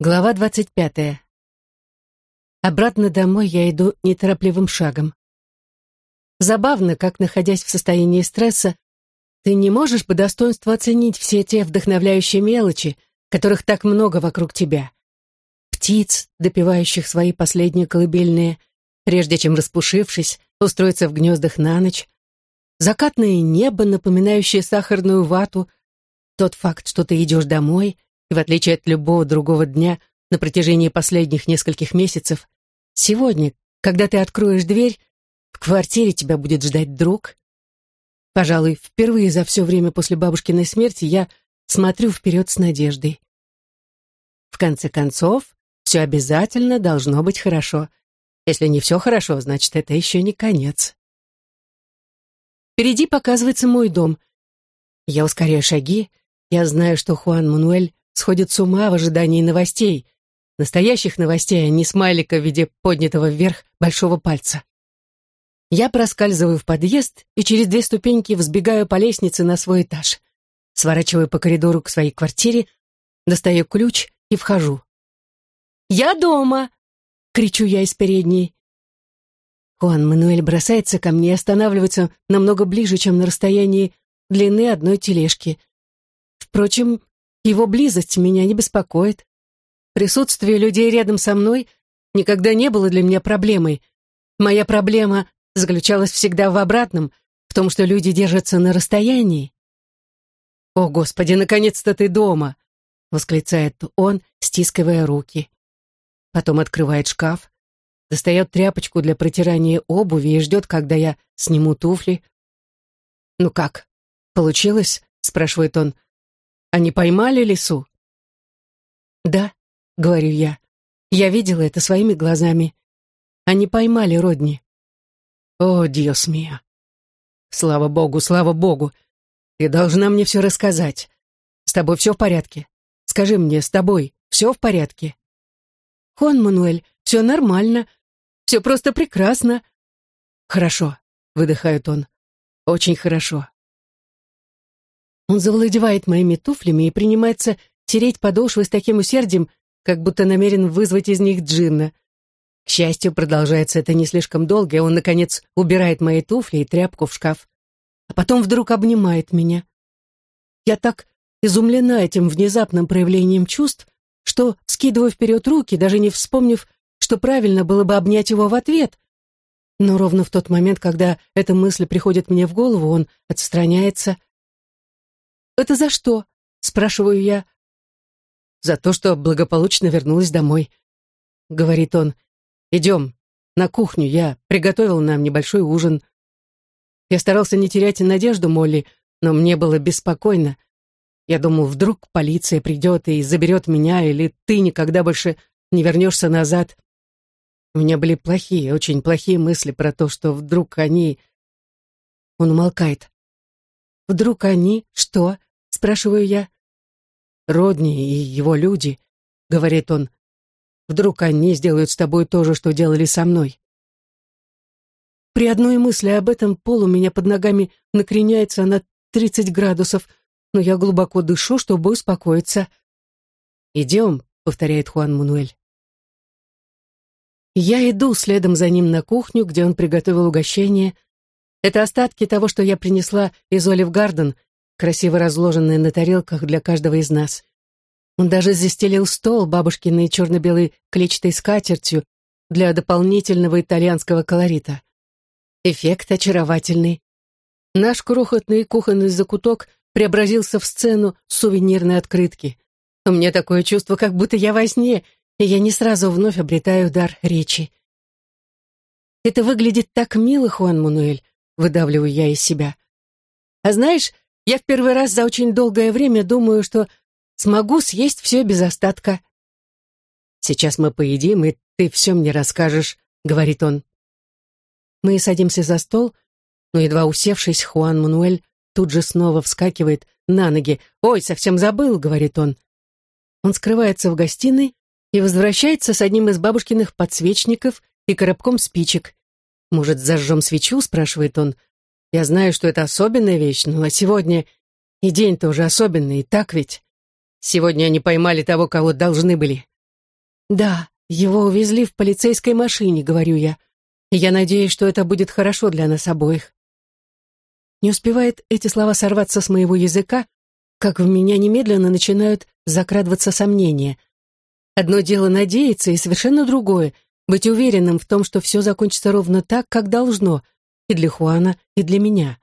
Глава двадцать пятая. Обратно домой я иду неторопливым шагом. Забавно, как, находясь в состоянии стресса, ты не можешь по достоинству оценить все те вдохновляющие мелочи, которых так много вокруг тебя. Птиц, допивающих свои последние колыбельные, прежде чем, распушившись, устроиться в гнездах на ночь, закатное небо, напоминающее сахарную вату, тот факт, что ты идешь домой — и в отличие от любого другого дня на протяжении последних нескольких месяцев, сегодня, когда ты откроешь дверь, в квартире тебя будет ждать друг. Пожалуй, впервые за все время после бабушкиной смерти я смотрю вперед с надеждой. В конце концов, все обязательно должно быть хорошо. Если не все хорошо, значит, это еще не конец. Впереди показывается мой дом. Я ускоряю шаги. Я знаю, что Хуан Мануэль сходит с ума в ожидании новостей. Настоящих новостей, а не смайлика в виде поднятого вверх большого пальца. Я проскальзываю в подъезд и через две ступеньки взбегаю по лестнице на свой этаж. Сворачиваю по коридору к своей квартире, достаю ключ и вхожу. «Я дома!» — кричу я из передней. Хуан Мануэль бросается ко мне и останавливается намного ближе, чем на расстоянии длины одной тележки. Впрочем, его близость меня не беспокоит. Присутствие людей рядом со мной никогда не было для меня проблемой. Моя проблема заключалась всегда в обратном, в том, что люди держатся на расстоянии. «О, Господи, наконец-то ты дома!» — восклицает он, стискивая руки. Потом открывает шкаф, достает тряпочку для протирания обуви и ждет, когда я сниму туфли. «Ну как, получилось?» — спрашивает он. Они поймали лису?» «Да», — говорю я. «Я видела это своими глазами. Они поймали Родни». «О, Диос миа! Слава богу, слава богу! Ты должна мне все рассказать. С тобой все в порядке? Скажи мне, с тобой все в порядке?» «Хуан Мануэль, все нормально. Все просто прекрасно». «Хорошо», — выдыхает он. «Очень хорошо. Он завладевает моими туфлями и принимается тереть подошвы с таким усердием, как будто намерен вызвать из них джинна. К счастью, продолжается это не слишком долго, и он, наконец, убирает мои туфли и тряпку в шкаф. А потом вдруг обнимает меня. Я так изумлена этим внезапным проявлением чувств, что скидываю вперед руки, даже не вспомнив, что правильно было бы обнять его в ответ. Но ровно в тот момент, когда эта мысль приходит мне в голову, он отстраняется, «Это за что?» — спрашиваю я. «За то, что благополучно вернулась домой», — говорит он. «Идем на кухню, я приготовил нам небольшой ужин». Я старался не терять надежду, Молли, но мне было беспокойно. Я думал, вдруг полиция придет и заберет меня, или ты никогда больше не вернешься назад. У меня были плохие, очень плохие мысли про то, что вдруг они... Он умолкает. Вдруг они... Что? Спрашиваю я. «Родни и его люди», — говорит он, — «вдруг они сделают с тобой то же, что делали со мной». При одной мысли об этом пол у меня под ногами накреняется на 30 градусов, но я глубоко дышу, чтобы успокоиться. «Идем», — повторяет Хуан Мануэль. Я иду следом за ним на кухню, где он приготовил угощение. Это остатки того, что я принесла из Олив Гарден — красиво разложенные на тарелках для каждого из нас. Он даже застелил стол бабушкиной черно-белой клетчатой скатертью для дополнительного итальянского колорита. Эффект очаровательный. Наш крохотный кухонный закуток преобразился в сцену сувенирной открытки. У меня такое чувство, как будто я во сне, и я не сразу вновь обретаю дар речи. «Это выглядит так мило, Хуан Мануэль», — выдавливаю я из себя. «А знаешь, я в первый раз за очень долгое время думаю, что смогу съесть все без остатка. «Сейчас мы поедим, и ты все мне расскажешь», — говорит он. Мы садимся за стол, но, едва усевшись, Хуан Мануэль тут же снова вскакивает на ноги. «Ой, совсем забыл», — говорит он. Он скрывается в гостиной и возвращается с одним из бабушкиных подсвечников и коробком спичек. «Может, зажжем свечу?» — спрашивает он. Я знаю, что это особенная вещь, но сегодня и день тоже особенный, так ведь? Сегодня они поймали того, кого должны были. Да, его увезли в полицейской машине, говорю я. И я надеюсь, что это будет хорошо для нас обоих. Не успевает эти слова сорваться с моего языка, как в меня немедленно начинают закрадываться сомнения. Одно дело надеяться, и совершенно другое — быть уверенным в том, что все закончится ровно так, как должно, и для Хуана, и для меня.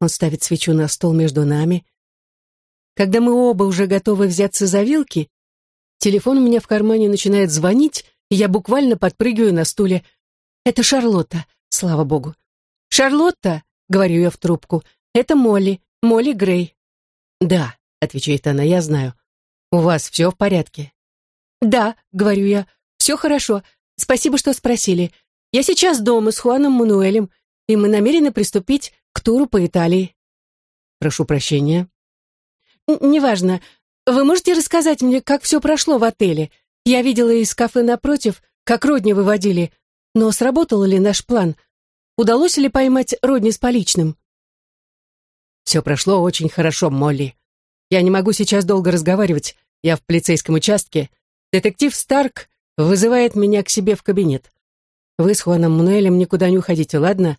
Он ставит свечу на стол между нами. Когда мы оба уже готовы взяться за вилки, телефон у меня в кармане начинает звонить, и я буквально подпрыгиваю на стуле. Это Шарлотта, слава богу. «Шарлотта!» — говорю я в трубку. «Это Молли, Молли Грей». «Да», — отвечает она, — «я знаю. У вас все в порядке?» «Да», — говорю я, — «все хорошо. Спасибо, что спросили. Я сейчас дома с Хуаном Мануэлем, и мы намерены приступить к туру по Италии». «Прошу прощения». «Неважно. Вы можете рассказать мне, как все прошло в отеле? Я видела из кафе напротив, как Родни выводили. Но сработал ли наш план? Удалось ли поймать Родни с поличным?» «Все прошло очень хорошо, Молли. Я не могу сейчас долго разговаривать. Я в полицейском участке. Детектив Старк вызывает меня к себе в кабинет. Вы с Хуаном Мануэлем никуда не уходите, ладно?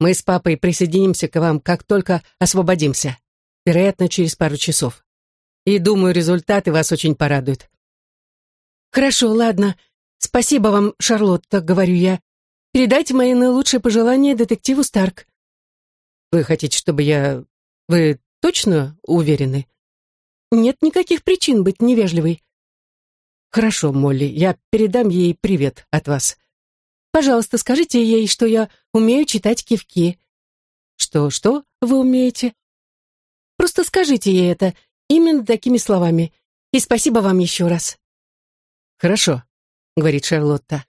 Мы с папой присоединимся к вам, как только освободимся. Вероятно, через пару часов. И думаю, результаты вас очень порадуют. Хорошо, ладно. Спасибо вам, Шарлотта, говорю я. Передайте мои наилучшие пожелания детективу Старк. Вы хотите, чтобы я... Вы точно уверены? Нет никаких причин быть невежливой. Хорошо, Молли, я передам ей привет от вас. Пожалуйста, скажите ей, что я умею читать кивки. Что, что вы умеете? Просто скажите ей это именно такими словами. И спасибо вам еще раз. Хорошо, говорит Шарлотта.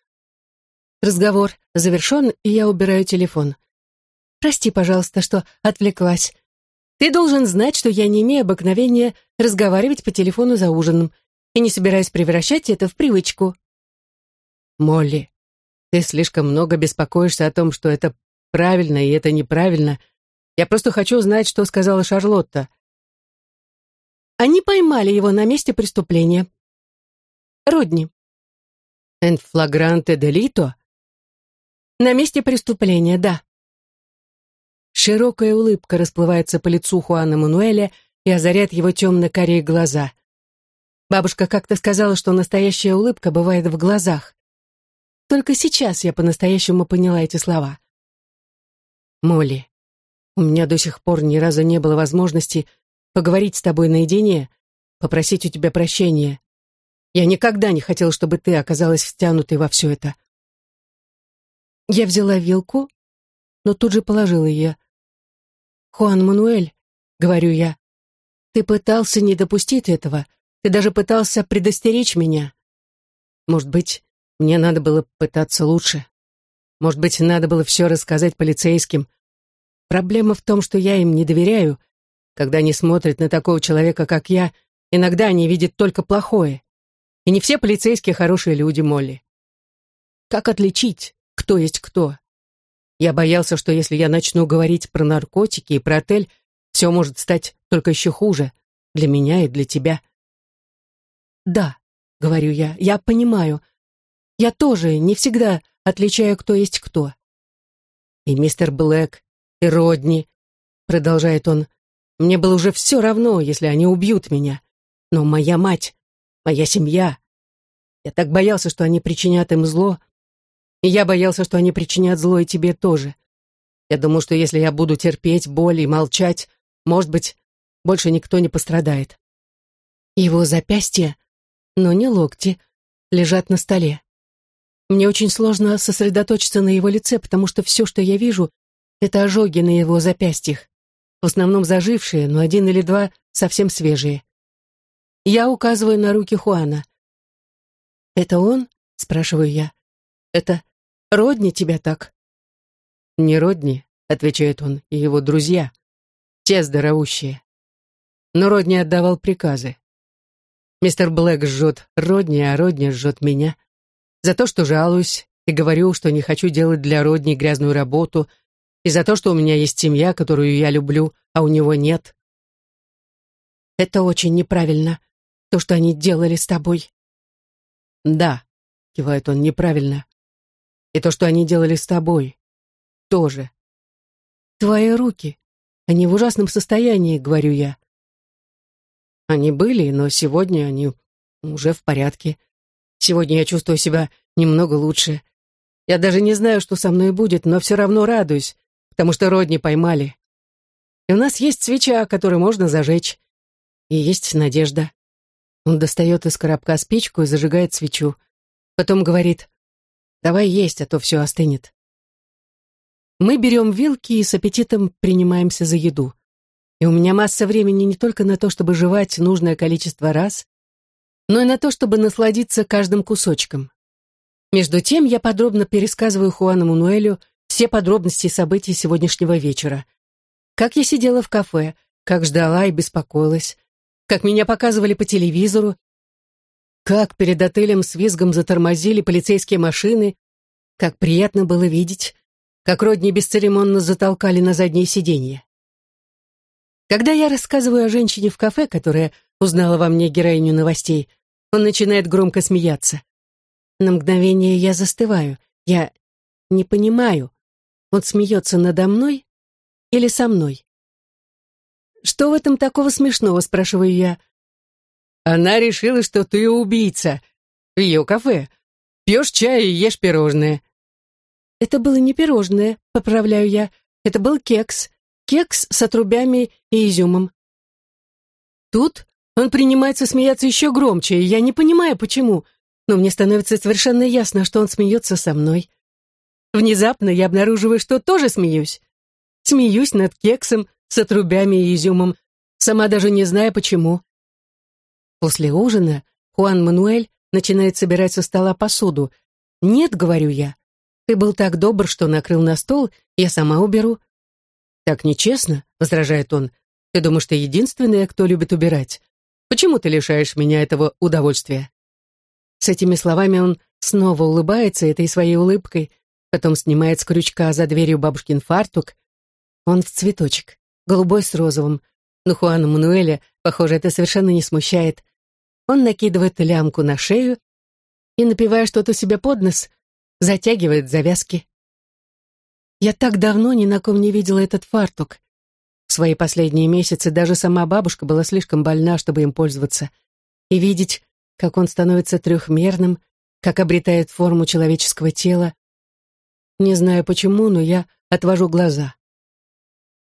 Разговор завершен, и я убираю телефон. Прости, пожалуйста, что отвлеклась. Ты должен знать, что я не имею обыкновения разговаривать по телефону за ужином и не собираюсь превращать это в привычку. Молли, ты слишком много беспокоишься о том, что это правильно и это неправильно. Я просто хочу знать, что сказала Шарлотта. Они поймали его на месте преступления. Родни. «En flagrante delito?» «На месте преступления, да». Широкая улыбка расплывается по лицу Хуана Мануэля и озаряет его темно-карие глаза. Бабушка как-то сказала, что настоящая улыбка бывает в глазах. Только сейчас я по-настоящему поняла эти слова. «Молли, у меня до сих пор ни разу не было возможности поговорить с тобой наедине, попросить у тебя прощения. Я никогда не хотел, чтобы ты оказалась втянутой во все это». Я взяла вилку, но тут же положила ее. «Хуан Мануэль», — говорю я, — «ты пытался не допустить этого, ты даже пытался предостеречь меня. Может быть, мне надо было пытаться лучше. Может быть, надо было все рассказать полицейским. Проблема в том, что я им не доверяю. Когда они смотрят на такого человека, как я, иногда они видят только плохое. И не все полицейские хорошие люди, Молли. Как отличить, кто есть кто? Я боялся, что если я начну говорить про наркотики и про отель, все может стать только еще хуже. Для меня и для тебя. «Да», — говорю я, — «я понимаю. Я тоже не всегда отличаю, кто есть кто. И мистер Блэк, и Родни, продолжает он, мне было уже все равно, если они убьют меня. Но моя мать, моя семья. Я так боялся, что они причинят им зло. И я боялся, что они причинят зло и тебе тоже. Я думал, что если я буду терпеть боль и молчать, может быть, больше никто не пострадает. Его запястья, но не локти, лежат на столе. Мне очень сложно сосредоточиться на его лице, потому что все, что я вижу, это ожоги на его запястьях. В основном зажившие, но один или два совсем свежие. Я указываю на руки Хуана. «Это он?» — спрашиваю я. «Это Родни тебя так?» «Не Родни», — отвечает он, — «и его друзья. Те здоровущие». Но Родни отдавал приказы. Мистер Блэк жжет Родни, а Родни жжет меня. За то, что жалуюсь и говорю, что не хочу делать для Родни грязную работу, и за то, что у меня есть семья, которую я люблю, а у него нет. Это очень неправильно, то, что они делали с тобой. Да, кивает он неправильно. И то, что они делали с тобой, тоже. Твои руки, они в ужасном состоянии, говорю я. Они были, но сегодня они уже в порядке. Сегодня я чувствую себя немного лучше. Я даже не знаю, что со мной будет, но все равно радуюсь, потому что Родни поймали. И у нас есть свеча, которую можно зажечь. И есть надежда. Он достает из коробка спичку и зажигает свечу. Потом говорит, давай есть, а то все остынет. Мы берем вилки и с аппетитом принимаемся за еду. И у меня масса времени не только на то, чтобы жевать нужное количество раз, но и на то, чтобы насладиться каждым кусочком. Между тем я подробно пересказываю Хуану Мануэлю все подробности событий сегодняшнего вечера. Как я сидела в кафе, как ждала и беспокоилась, как меня показывали по телевизору, как перед отелем с визгом затормозили полицейские машины, как приятно было видеть, как Родни бесцеремонно затолкали на заднее сиденье. Когда я рассказываю о женщине в кафе, которая узнала во мне героиню новостей, он начинает громко смеяться. На мгновение я застываю. Я не понимаю, он смеется надо мной или со мной? «Что в этом такого смешного?» — спрашиваю я. «Она решила, что ты убийца. В ее кафе. Пьешь чай и ешь пирожное». «Это было не пирожное», — поправляю я. «Это был кекс. Кекс с отрубями и изюмом». Тут он принимается смеяться еще громче, и я не понимаю, почему, но мне становится совершенно ясно, что он смеется со мной. Внезапно я обнаруживаю, что тоже смеюсь. Смеюсь над кексом с отрубями и изюмом, сама даже не зная почему. После ужина Хуан Мануэль начинает собирать со стола посуду. «Нет», — говорю я, — «ты был так добр, что накрыл на стол, я сама уберу». «Так нечестно», — возражает он, — «ты думаешь, ты единственная, кто любит убирать? Почему ты лишаешь меня этого удовольствия?» С этими словами он снова улыбается этой своей улыбкой, потом снимает с крючка за дверью бабушкин фартук. Он в цветочек, голубой с розовым. Но Хуана Мануэля, похоже, это совершенно не смущает. Он накидывает лямку на шею и, напивая что-то себе под нос, затягивает завязки. Я так давно ни на ком не видела этот фартук. В свои последние месяцы даже сама бабушка была слишком больна, чтобы им пользоваться. И видеть, как он становится трехмерным, как обретает форму человеческого тела. Не знаю почему, но я отвожу глаза.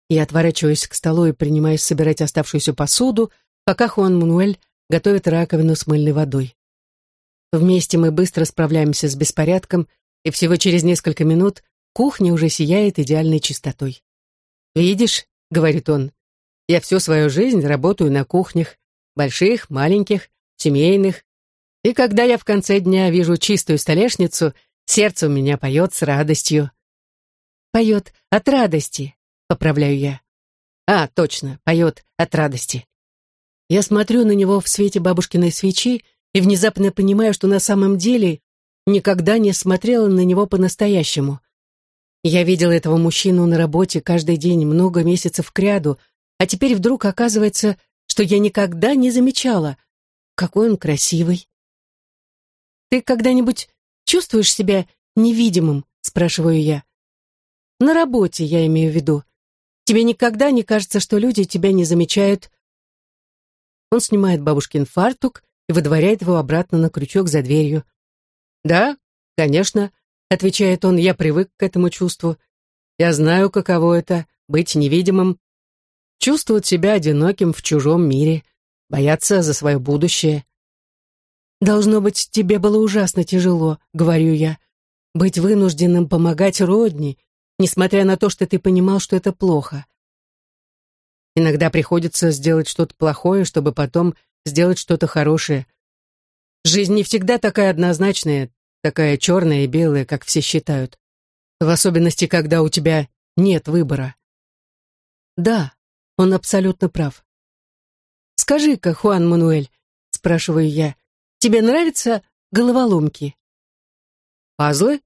Я отворачиваюсь к столу и принимаюсь собирать оставшуюся посуду, пока Хуан Мануэль готовит раковину с мыльной водой. Вместе мы быстро справляемся с беспорядком, и всего через несколько минут кухня уже сияет идеальной чистотой. «Видишь», — говорит он, — «я всю свою жизнь работаю на кухнях, больших, маленьких, семейных, и когда я в конце дня вижу чистую столешницу, сердце у меня поет с радостью. Поет от радости, поправляю я. А, точно, поет от радости. Я смотрю на него в свете бабушкиной свечи и внезапно понимаю, что на самом деле никогда не смотрела на него по-настоящему. Я видела этого мужчину на работе каждый день много месяцев кряду, а теперь вдруг оказывается, что я никогда не замечала — какой он красивый. «Ты когда-нибудь чувствуешь себя невидимым?» — спрашиваю я. «На работе, я имею в виду. Тебе никогда не кажется, что люди тебя не замечают?» Он снимает бабушкин фартук и выдворяет его обратно на крючок за дверью. «Да, конечно», — отвечает он, — «я привык к этому чувству. Я знаю, каково это — быть невидимым, чувствовать себя одиноким в чужом мире бояться за свое будущее. «Должно быть, тебе было ужасно тяжело», — говорю я, «быть вынужденным помогать Родни, несмотря на то, что ты понимал, что это плохо. Иногда приходится сделать что-то плохое, чтобы потом сделать что-то хорошее. Жизнь не всегда такая однозначная, такая черная и белая, как все считают. В особенности, когда у тебя нет выбора. Да, он абсолютно прав. «Скажи-ка, Хуан Мануэль», — спрашиваю я, — «тебе нравятся головоломки?» «Пазлы?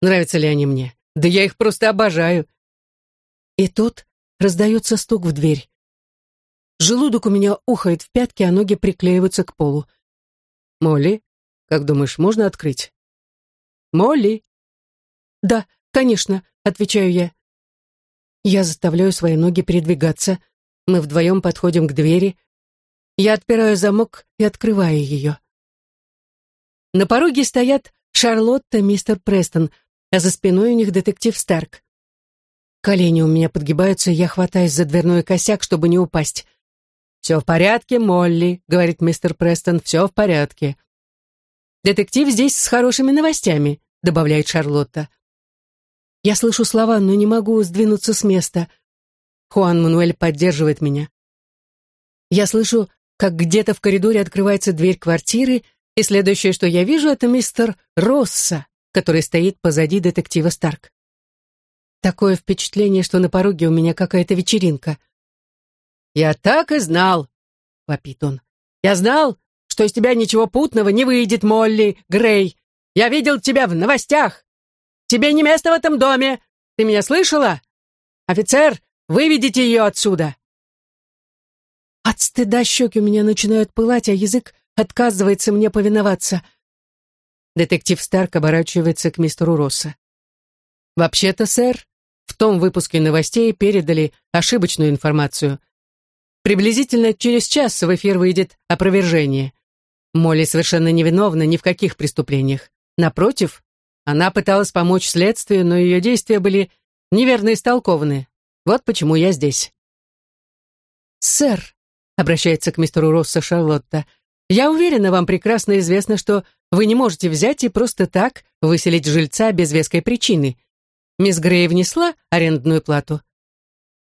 Нравятся ли они мне? Да я их просто обожаю». И тут раздается стук в дверь. Желудок у меня ухает в пятки, а ноги приклеиваются к полу. «Молли, Как думаешь, можно открыть? Молли? Да, конечно, отвечаю я. Я заставляю свои ноги передвигаться. Мы вдвоем подходим к двери. Я отпираю замок и открываю ее. На пороге стоят Шарлотта и мистер Престон, а за спиной у них детектив Старк. Колени у меня подгибаются, и я хватаюсь за дверной косяк, чтобы не упасть. «Все в порядке, Молли», — говорит мистер Престон, — «все в порядке». «Детектив здесь с хорошими новостями», — добавляет Шарлотта. Я слышу слова, но не могу сдвинуться с места. Хуан Мануэль поддерживает меня. Я слышу, как где-то в коридоре открывается дверь квартиры, и следующее, что я вижу, это мистер Росса, который стоит позади детектива Старк. Такое впечатление, что на пороге у меня какая-то вечеринка. «Я так и знал!» — вопит он. «Я знал, что из тебя ничего путного не выйдет, Молли, Грей. Я видел тебя в новостях. Тебе не место в этом доме. Ты меня слышала? Офицер, выведите ее отсюда!» От стыда щеки у меня начинают пылать, а язык отказывается мне повиноваться. Детектив Старк оборачивается к мистеру Росса. «Вообще-то, сэр, в том выпуске новостей передали ошибочную информацию. Приблизительно через час в эфир выйдет опровержение. Молли совершенно невиновна ни в каких преступлениях. Напротив, она пыталась помочь следствию, но ее действия были неверно истолкованы. Вот почему я здесь. «Сэр», — обращается к мистеру Росса Шарлотта, «я уверена, вам прекрасно известно, что вы не можете взять и просто так выселить жильца без веской причины. Мисс Грей внесла арендную плату?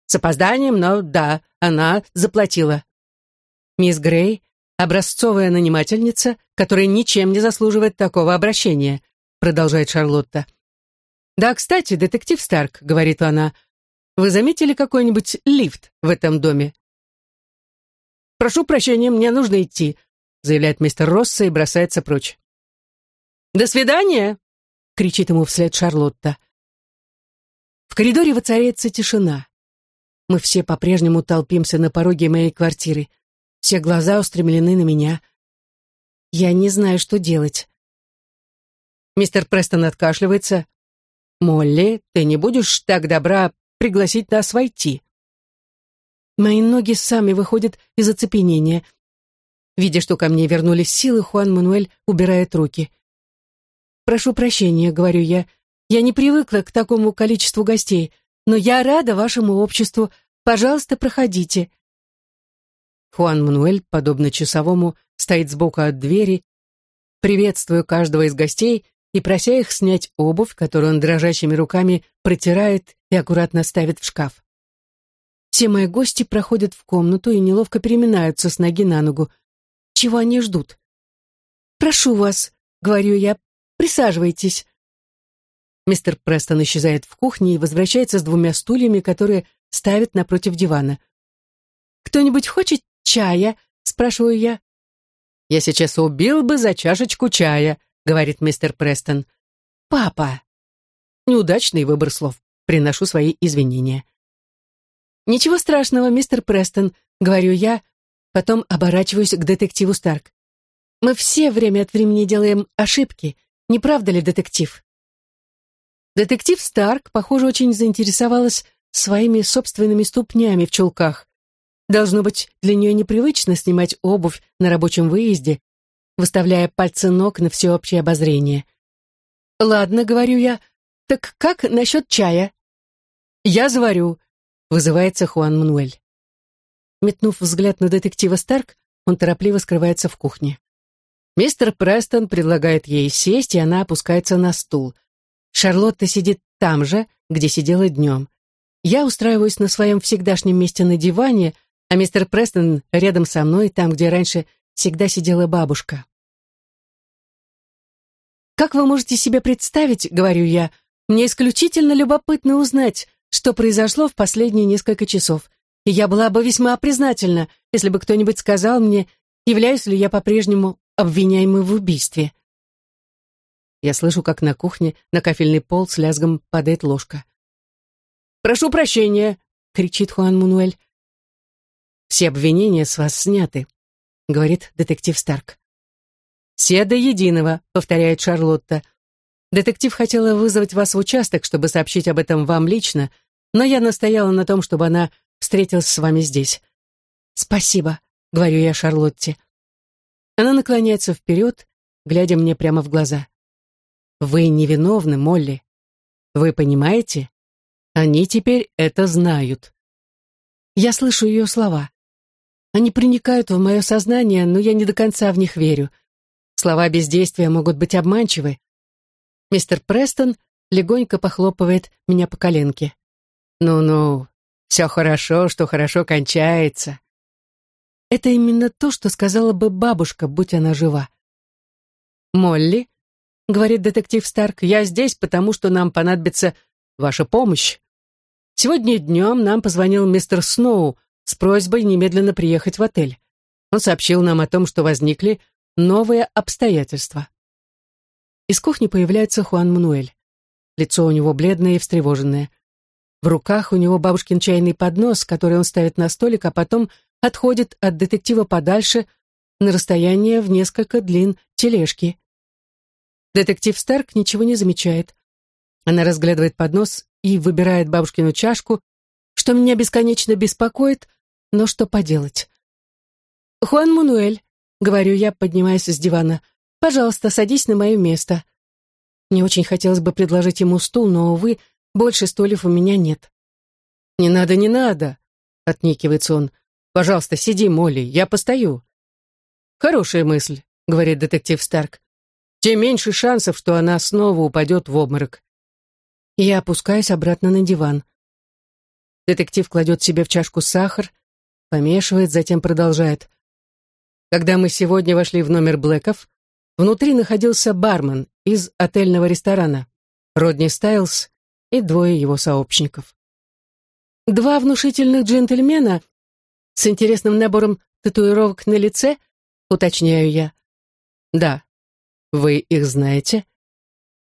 С опозданием, но да, она заплатила. Мисс Грей — образцовая нанимательница, которая ничем не заслуживает такого обращения, продолжает Шарлотта. «Да, кстати, детектив Старк», — говорит она, — «вы заметили какой-нибудь лифт в этом доме?» «Прошу прощения, мне нужно идти», — заявляет мистер Росса и бросается прочь. «До свидания!» — кричит ему вслед Шарлотта. В коридоре воцаряется тишина. Мы все по-прежнему толпимся на пороге моей квартиры. Все глаза устремлены на меня. Я не знаю, что делать. Мистер Престон откашливается. «Молли, ты не будешь так добра пригласить нас войти?» Мои ноги сами выходят из оцепенения. Видя, что ко мне вернулись силы, Хуан Мануэль убирает руки. «Прошу прощения», — говорю я, — я не привыкла к такому количеству гостей, но я рада вашему обществу. Пожалуйста, проходите». Хуан Мануэль, подобно часовому, стоит сбоку от двери, приветствуя каждого из гостей и прося их снять обувь, которую он дрожащими руками протирает и аккуратно ставит в шкаф. Все мои гости проходят в комнату и неловко переминаются с ноги на ногу. Чего они ждут? «Прошу вас», — говорю я, — «присаживайтесь». Мистер Престон исчезает в кухне и возвращается с двумя стульями, которые ставит напротив дивана. «Кто-нибудь хочет чая?» — спрашиваю я. «Я сейчас убил бы за чашечку чая», — говорит мистер Престон. «Папа!» Неудачный выбор слов. Приношу свои извинения. «Ничего страшного, мистер Престон», — говорю я, потом оборачиваюсь к детективу Старк. «Мы все время от времени делаем ошибки, не правда ли, детектив?» Детектив Старк, похоже, очень заинтересовалась своими собственными ступнями в чулках. Должно быть, для нее непривычно снимать обувь на рабочем выезде, выставляя пальцы ног на всеобщее обозрение. «Ладно», — говорю я, — «так как насчет чая?» «Я заварю», — вызывается Хуан Мануэль. Метнув взгляд на детектива Старк, он торопливо скрывается в кухне. Мистер Престон предлагает ей сесть, и она опускается на стул. Шарлотта сидит там же, где сидела днем. Я устраиваюсь на своем всегдашнем месте на диване, а мистер Престон рядом со мной, там, где раньше всегда сидела бабушка. «Как вы можете себе представить, — говорю я, — мне исключительно любопытно узнать, что произошло в последние несколько часов, и я была бы весьма признательна, если бы кто-нибудь сказал мне, являюсь ли я по-прежнему обвиняемой в убийстве. Я слышу, как на кухне на кафельный пол с лязгом падает ложка. «Прошу прощения!» — кричит Хуан Мануэль. «Все обвинения с вас сняты», — говорит детектив Старк. «Все до единого», — повторяет Шарлотта. «Детектив хотела вызвать вас в участок, чтобы сообщить об этом вам лично, но я настояла на том, чтобы она встретилась с вами здесь». «Спасибо», — говорю я Шарлотте. Она наклоняется вперед, глядя мне прямо в глаза. «Вы невиновны, Молли. Вы понимаете? Они теперь это знают». Я слышу ее слова. Они проникают в мое сознание, но я не до конца в них верю. Слова бездействия могут быть обманчивы. Мистер Престон легонько похлопывает меня по коленке. «Ну-ну, все хорошо, что хорошо кончается». Это именно то, что сказала бы бабушка, будь она жива. «Молли», — говорит детектив Старк, — «я здесь, потому что нам понадобится ваша помощь. Сегодня днем нам позвонил мистер Сноу с просьбой немедленно приехать в отель. Он сообщил нам о том, что возникли новые обстоятельства. Из кухни появляется Хуан Мануэль. Лицо у него бледное и встревоженное. В руках у него бабушкин чайный поднос, который он ставит на столик, а потом отходит от детектива подальше на расстояние в несколько длин тележки. Детектив Старк ничего не замечает. Она разглядывает поднос и выбирает бабушкину чашку, что меня бесконечно беспокоит, но что поделать. «Хуан Мануэль», — говорю я, поднимаясь с дивана, — «пожалуйста, садись на мое место». Мне очень хотелось бы предложить ему стул, но, увы, больше стульев у меня нет. «Не надо, не надо», — отникивается он. «Пожалуйста, сиди, Молли, я постою». «Хорошая мысль», — говорит детектив Старк. «Тем меньше шансов, что она снова упадет в обморок». Я опускаюсь обратно на диван. Детектив кладет себе в чашку сахар, помешивает, затем продолжает. Когда мы сегодня вошли в номер Блэков, внутри находился бармен из отельного ресторана, Родни Стайлз и двое его сообщников. Два внушительных джентльмена с интересным набором татуировок на лице, уточняю я. Да. Вы их знаете?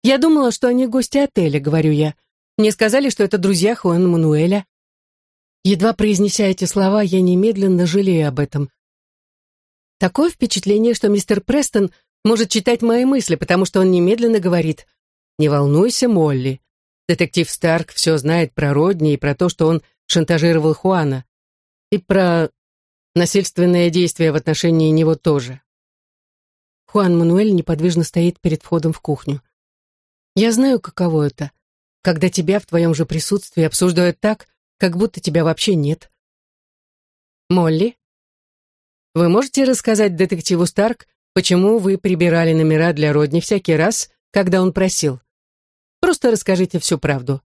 Я думала, что они гости отеля, говорю я. Мне сказали, что это друзья Хуана Мануэля. Едва произнеся эти слова, я немедленно жалею об этом. Такое впечатление, что мистер Престон может читать мои мысли, потому что он немедленно говорит «Не волнуйся, Молли. Детектив Старк все знает про Родни и про то, что он шантажировал Хуана. И про насильственное действие в отношении него тоже». Хуан Мануэль неподвижно стоит перед входом в кухню. «Я знаю, каково это, когда тебя в твоем же присутствии обсуждают так, как будто тебя вообще нет. Молли, вы можете рассказать детективу Старк, почему вы прибирали номера для Родни всякий раз, когда он просил? Просто расскажите всю правду,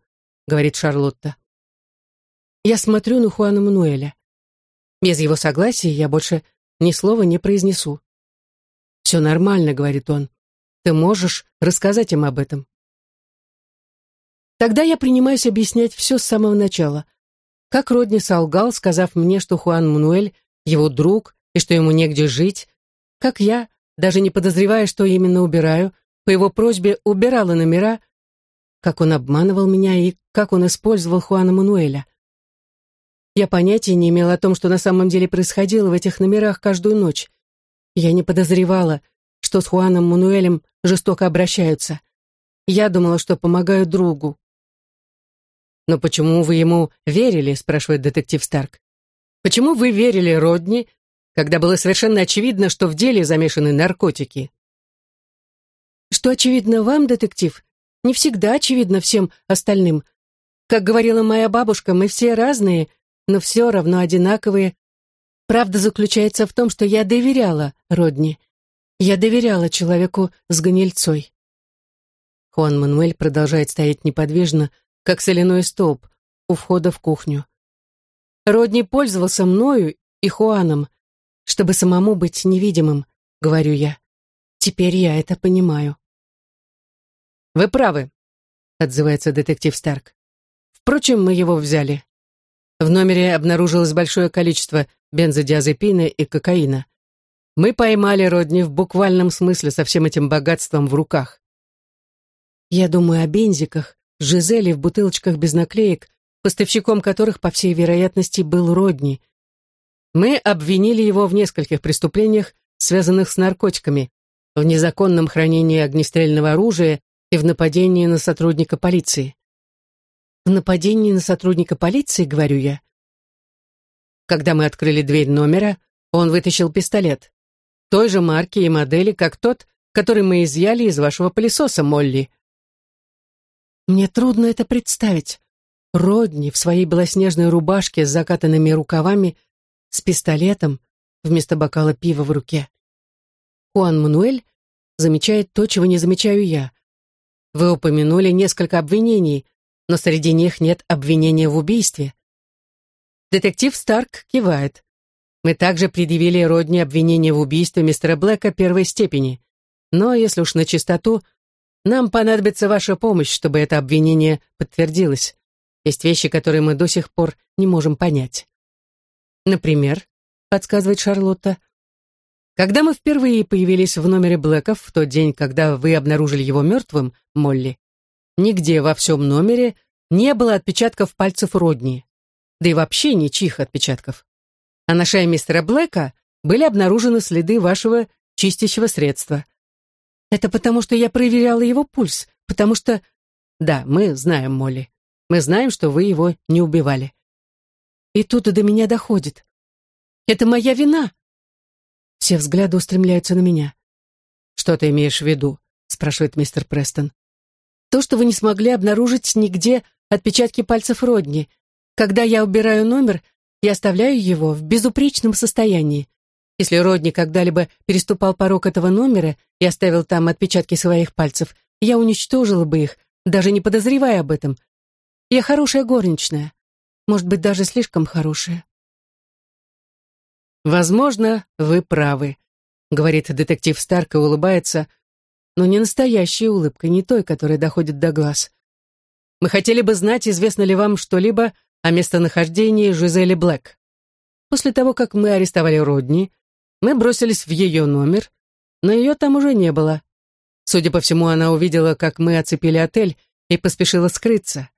говорит Шарлотта. Я смотрю на Хуана Мануэля. Без его согласия я больше ни слова не произнесу. «Все нормально», — говорит он. «Ты можешь рассказать им об этом». Тогда я принимаюсь объяснять все с самого начала. Как Родни солгал, сказав мне, что Хуан Мануэль — его друг и что ему негде жить, как я, даже не подозревая, что именно убираю, по его просьбе убирала номера, как он обманывал меня и как он использовал Хуана Мануэля. Я понятия не имела о том, что на самом деле происходило в этих номерах каждую ночь. Я не подозревала, что с Хуаном Мануэлем жестоко обращаются. Я думала, что помогаю другу. «Но почему вы ему верили?» — спрашивает детектив Старк. «Почему вы верили Родни, когда было совершенно очевидно, что в деле замешаны наркотики?» «Что очевидно вам, детектив, не всегда очевидно всем остальным. Как говорила моя бабушка, мы все разные, но все равно одинаковые. Правда заключается в том, что я доверяла Родни. Я доверяла человеку с гнильцой». Хуан Мануэль продолжает стоять неподвижно, как соляной столб, у входа в кухню. Родни пользовался мною и Хуаном, чтобы самому быть невидимым, говорю я. Теперь я это понимаю. Вы правы, отзывается детектив Старк. Впрочем, мы его взяли. В номере обнаружилось большое количество бензодиазепина и кокаина. Мы поймали Родни в буквальном смысле со всем этим богатством в руках. Я думаю о бензиках, Жизели в бутылочках без наклеек, поставщиком которых, по всей вероятности, был Родни. Мы обвинили его в нескольких преступлениях, связанных с наркотиками, в незаконном хранении огнестрельного оружия и в нападении на сотрудника полиции. В нападении на сотрудника полиции, говорю я. Когда мы открыли дверь номера, он вытащил пистолет. Той же марки и модели, как тот, который мы изъяли из вашего пылесоса, Молли. Мне трудно это представить. Родни в своей белоснежной рубашке с закатанными рукавами, с пистолетом вместо бокала пива в руке. Хуан Мануэль замечает то, чего не замечаю я. Вы упомянули несколько обвинений, но среди них нет обвинения в убийстве. Детектив Старк кивает. Мы также предъявили Родни обвинение в убийстве мистера Блэка первой степени. Но, если уж на чистоту, нам понадобится ваша помощь, чтобы это обвинение подтвердилось. Есть вещи, которые мы до сих пор не можем понять. Например, подсказывает Шарлотта, когда мы впервые появились в номере Блэков в тот день, когда вы обнаружили его мертвым, Молли, нигде во всем номере не было отпечатков пальцев Родни, да и вообще ничьих отпечатков. А на шее мистера Блэка были обнаружены следы вашего чистящего средства. Это потому, что я проверяла его пульс, потому что... Да, мы знаем, Молли. Мы знаем, что вы его не убивали. И тут до меня доходит. Это моя вина. Все взгляды устремляются на меня. Что ты имеешь в виду? спрашивает мистер Престон. То, что вы не смогли обнаружить нигде отпечатки пальцев Родни. Когда я убираю номер, я оставляю его в безупречном состоянии. Если Родни когда-либо переступал порог этого номера и оставил там отпечатки своих пальцев, я уничтожила бы их, даже не подозревая об этом. Я хорошая горничная. Может быть, даже слишком хорошая. «Возможно, вы правы», — говорит детектив Старк и улыбается, но не настоящей улыбкой, не той, которая доходит до глаз. «Мы хотели бы знать, известно ли вам что-либо о местонахождении Жизели Блэк. После того, как мы арестовали Родни, мы бросились в ее номер, но ее там уже не было. Судя по всему, она увидела, как мы оцепили отель и поспешила скрыться.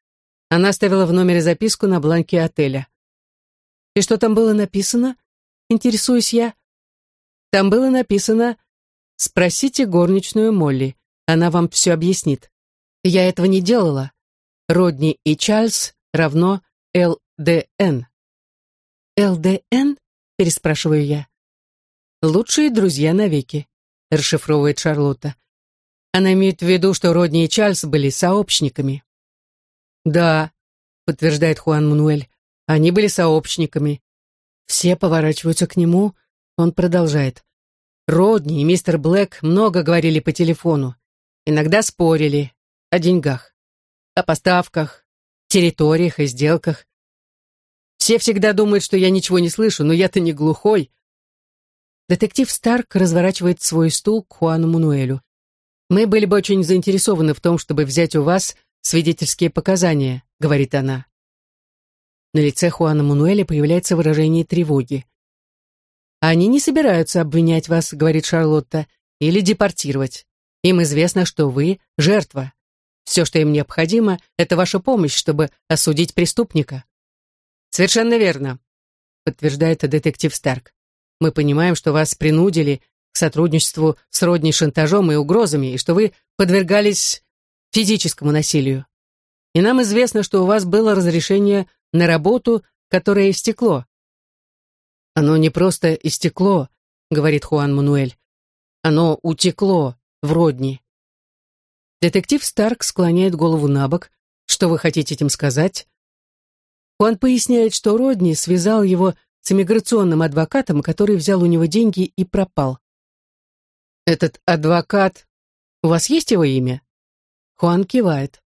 Она оставила в номере записку на бланке отеля. И что там было написано? Интересуюсь я. Там было написано «Спросите горничную Молли, она вам все объяснит». Я этого не делала. Родни и Чарльз равно ЛДН. «ЛДН?» — переспрашиваю я. «Лучшие друзья навеки», — расшифровывает Шарлотта. Она имеет в виду, что Родни и Чарльз были сообщниками. «Да», — подтверждает Хуан Мануэль, — «они были сообщниками». Все поворачиваются к нему, он продолжает. Родни и мистер Блэк много говорили по телефону. Иногда спорили о деньгах, о поставках, территориях и сделках. Все всегда думают, что я ничего не слышу, но я-то не глухой. Детектив Старк разворачивает свой стул к Хуану Мануэлю. «Мы были бы очень заинтересованы в том, чтобы взять у вас свидетельские показания», — говорит она. На лице Хуана Мануэля появляется выражение тревоги. «Они не собираются обвинять вас», — говорит Шарлотта, — «или депортировать. Им известно, что вы — жертва. Все, что им необходимо, это ваша помощь, чтобы осудить преступника». «Совершенно верно», — подтверждает детектив Старк. Мы понимаем, что вас принудили к сотрудничеству с родней шантажом и угрозами, и что вы подвергались физическому насилию. И нам известно, что у вас было разрешение на работу, которое истекло. Оно не просто истекло, говорит Хуан Мануэль. Оно утекло в родни. Детектив Старк склоняет голову на бок. Что вы хотите этим сказать? Хуан поясняет, что Родни связал его с иммиграционным адвокатом, который взял у него деньги и пропал. «Этот адвокат... У вас есть его имя?» Хуан кивает.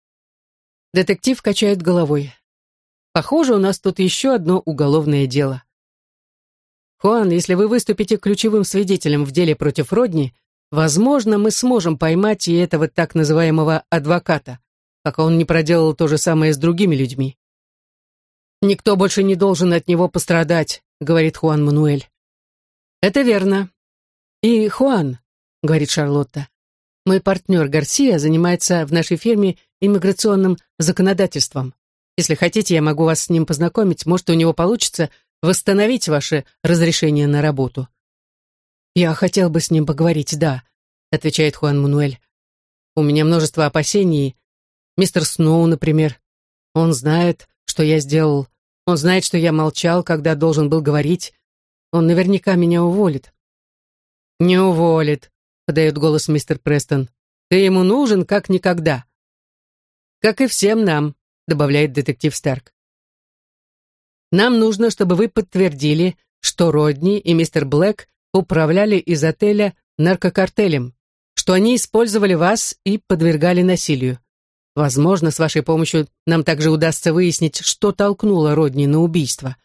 Детектив качает головой. «Похоже, у нас тут еще одно уголовное дело». «Хуан, если вы выступите ключевым свидетелем в деле против Родни, возможно, мы сможем поймать и этого так называемого адвоката, пока он не проделал то же самое с другими людьми. Никто больше не должен от него пострадать, говорит Хуан Мануэль. Это верно. И Хуан, говорит Шарлотта, мой партнер Гарсия занимается в нашей фирме иммиграционным законодательством. Если хотите, я могу вас с ним познакомить. Может, у него получится восстановить ваше разрешение на работу. Я хотел бы с ним поговорить, да. — отвечает Хуан Мануэль. «У меня множество опасений. Мистер Сноу, например. Он знает, что я сделал. Он знает, что я молчал, когда должен был говорить. Он наверняка меня уволит». «Не уволит», — подает голос мистер Престон. «Ты ему нужен, как никогда». «Как и всем нам», — добавляет детектив Старк. «Нам нужно, чтобы вы подтвердили, что Родни и мистер Блэк управляли из отеля наркокартелем, что они использовали вас и подвергали насилию. Возможно, с вашей помощью нам также удастся выяснить, что толкнуло Родни на убийство.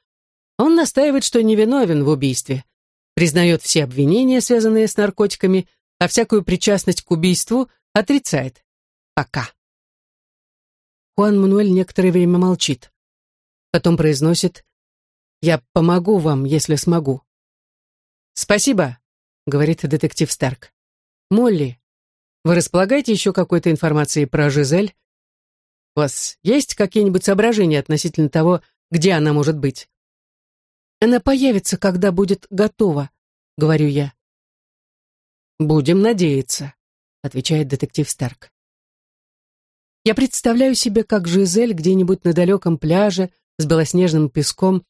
Он настаивает, что невиновен в убийстве, признает все обвинения, связанные с наркотиками, а всякую причастность к убийству отрицает. Пока. Хуан Мануэль некоторое время молчит. Потом произносит «Я помогу вам, если смогу». «Спасибо», — говорит детектив Старк. «Молли, вы располагаете еще какой-то информацией про Жизель? У вас есть какие-нибудь соображения относительно того, где она может быть?» «Она появится, когда будет готова», — говорю я. «Будем надеяться», — отвечает детектив Старк. Я представляю себе, как Жизель где-нибудь на далеком пляже с белоснежным песком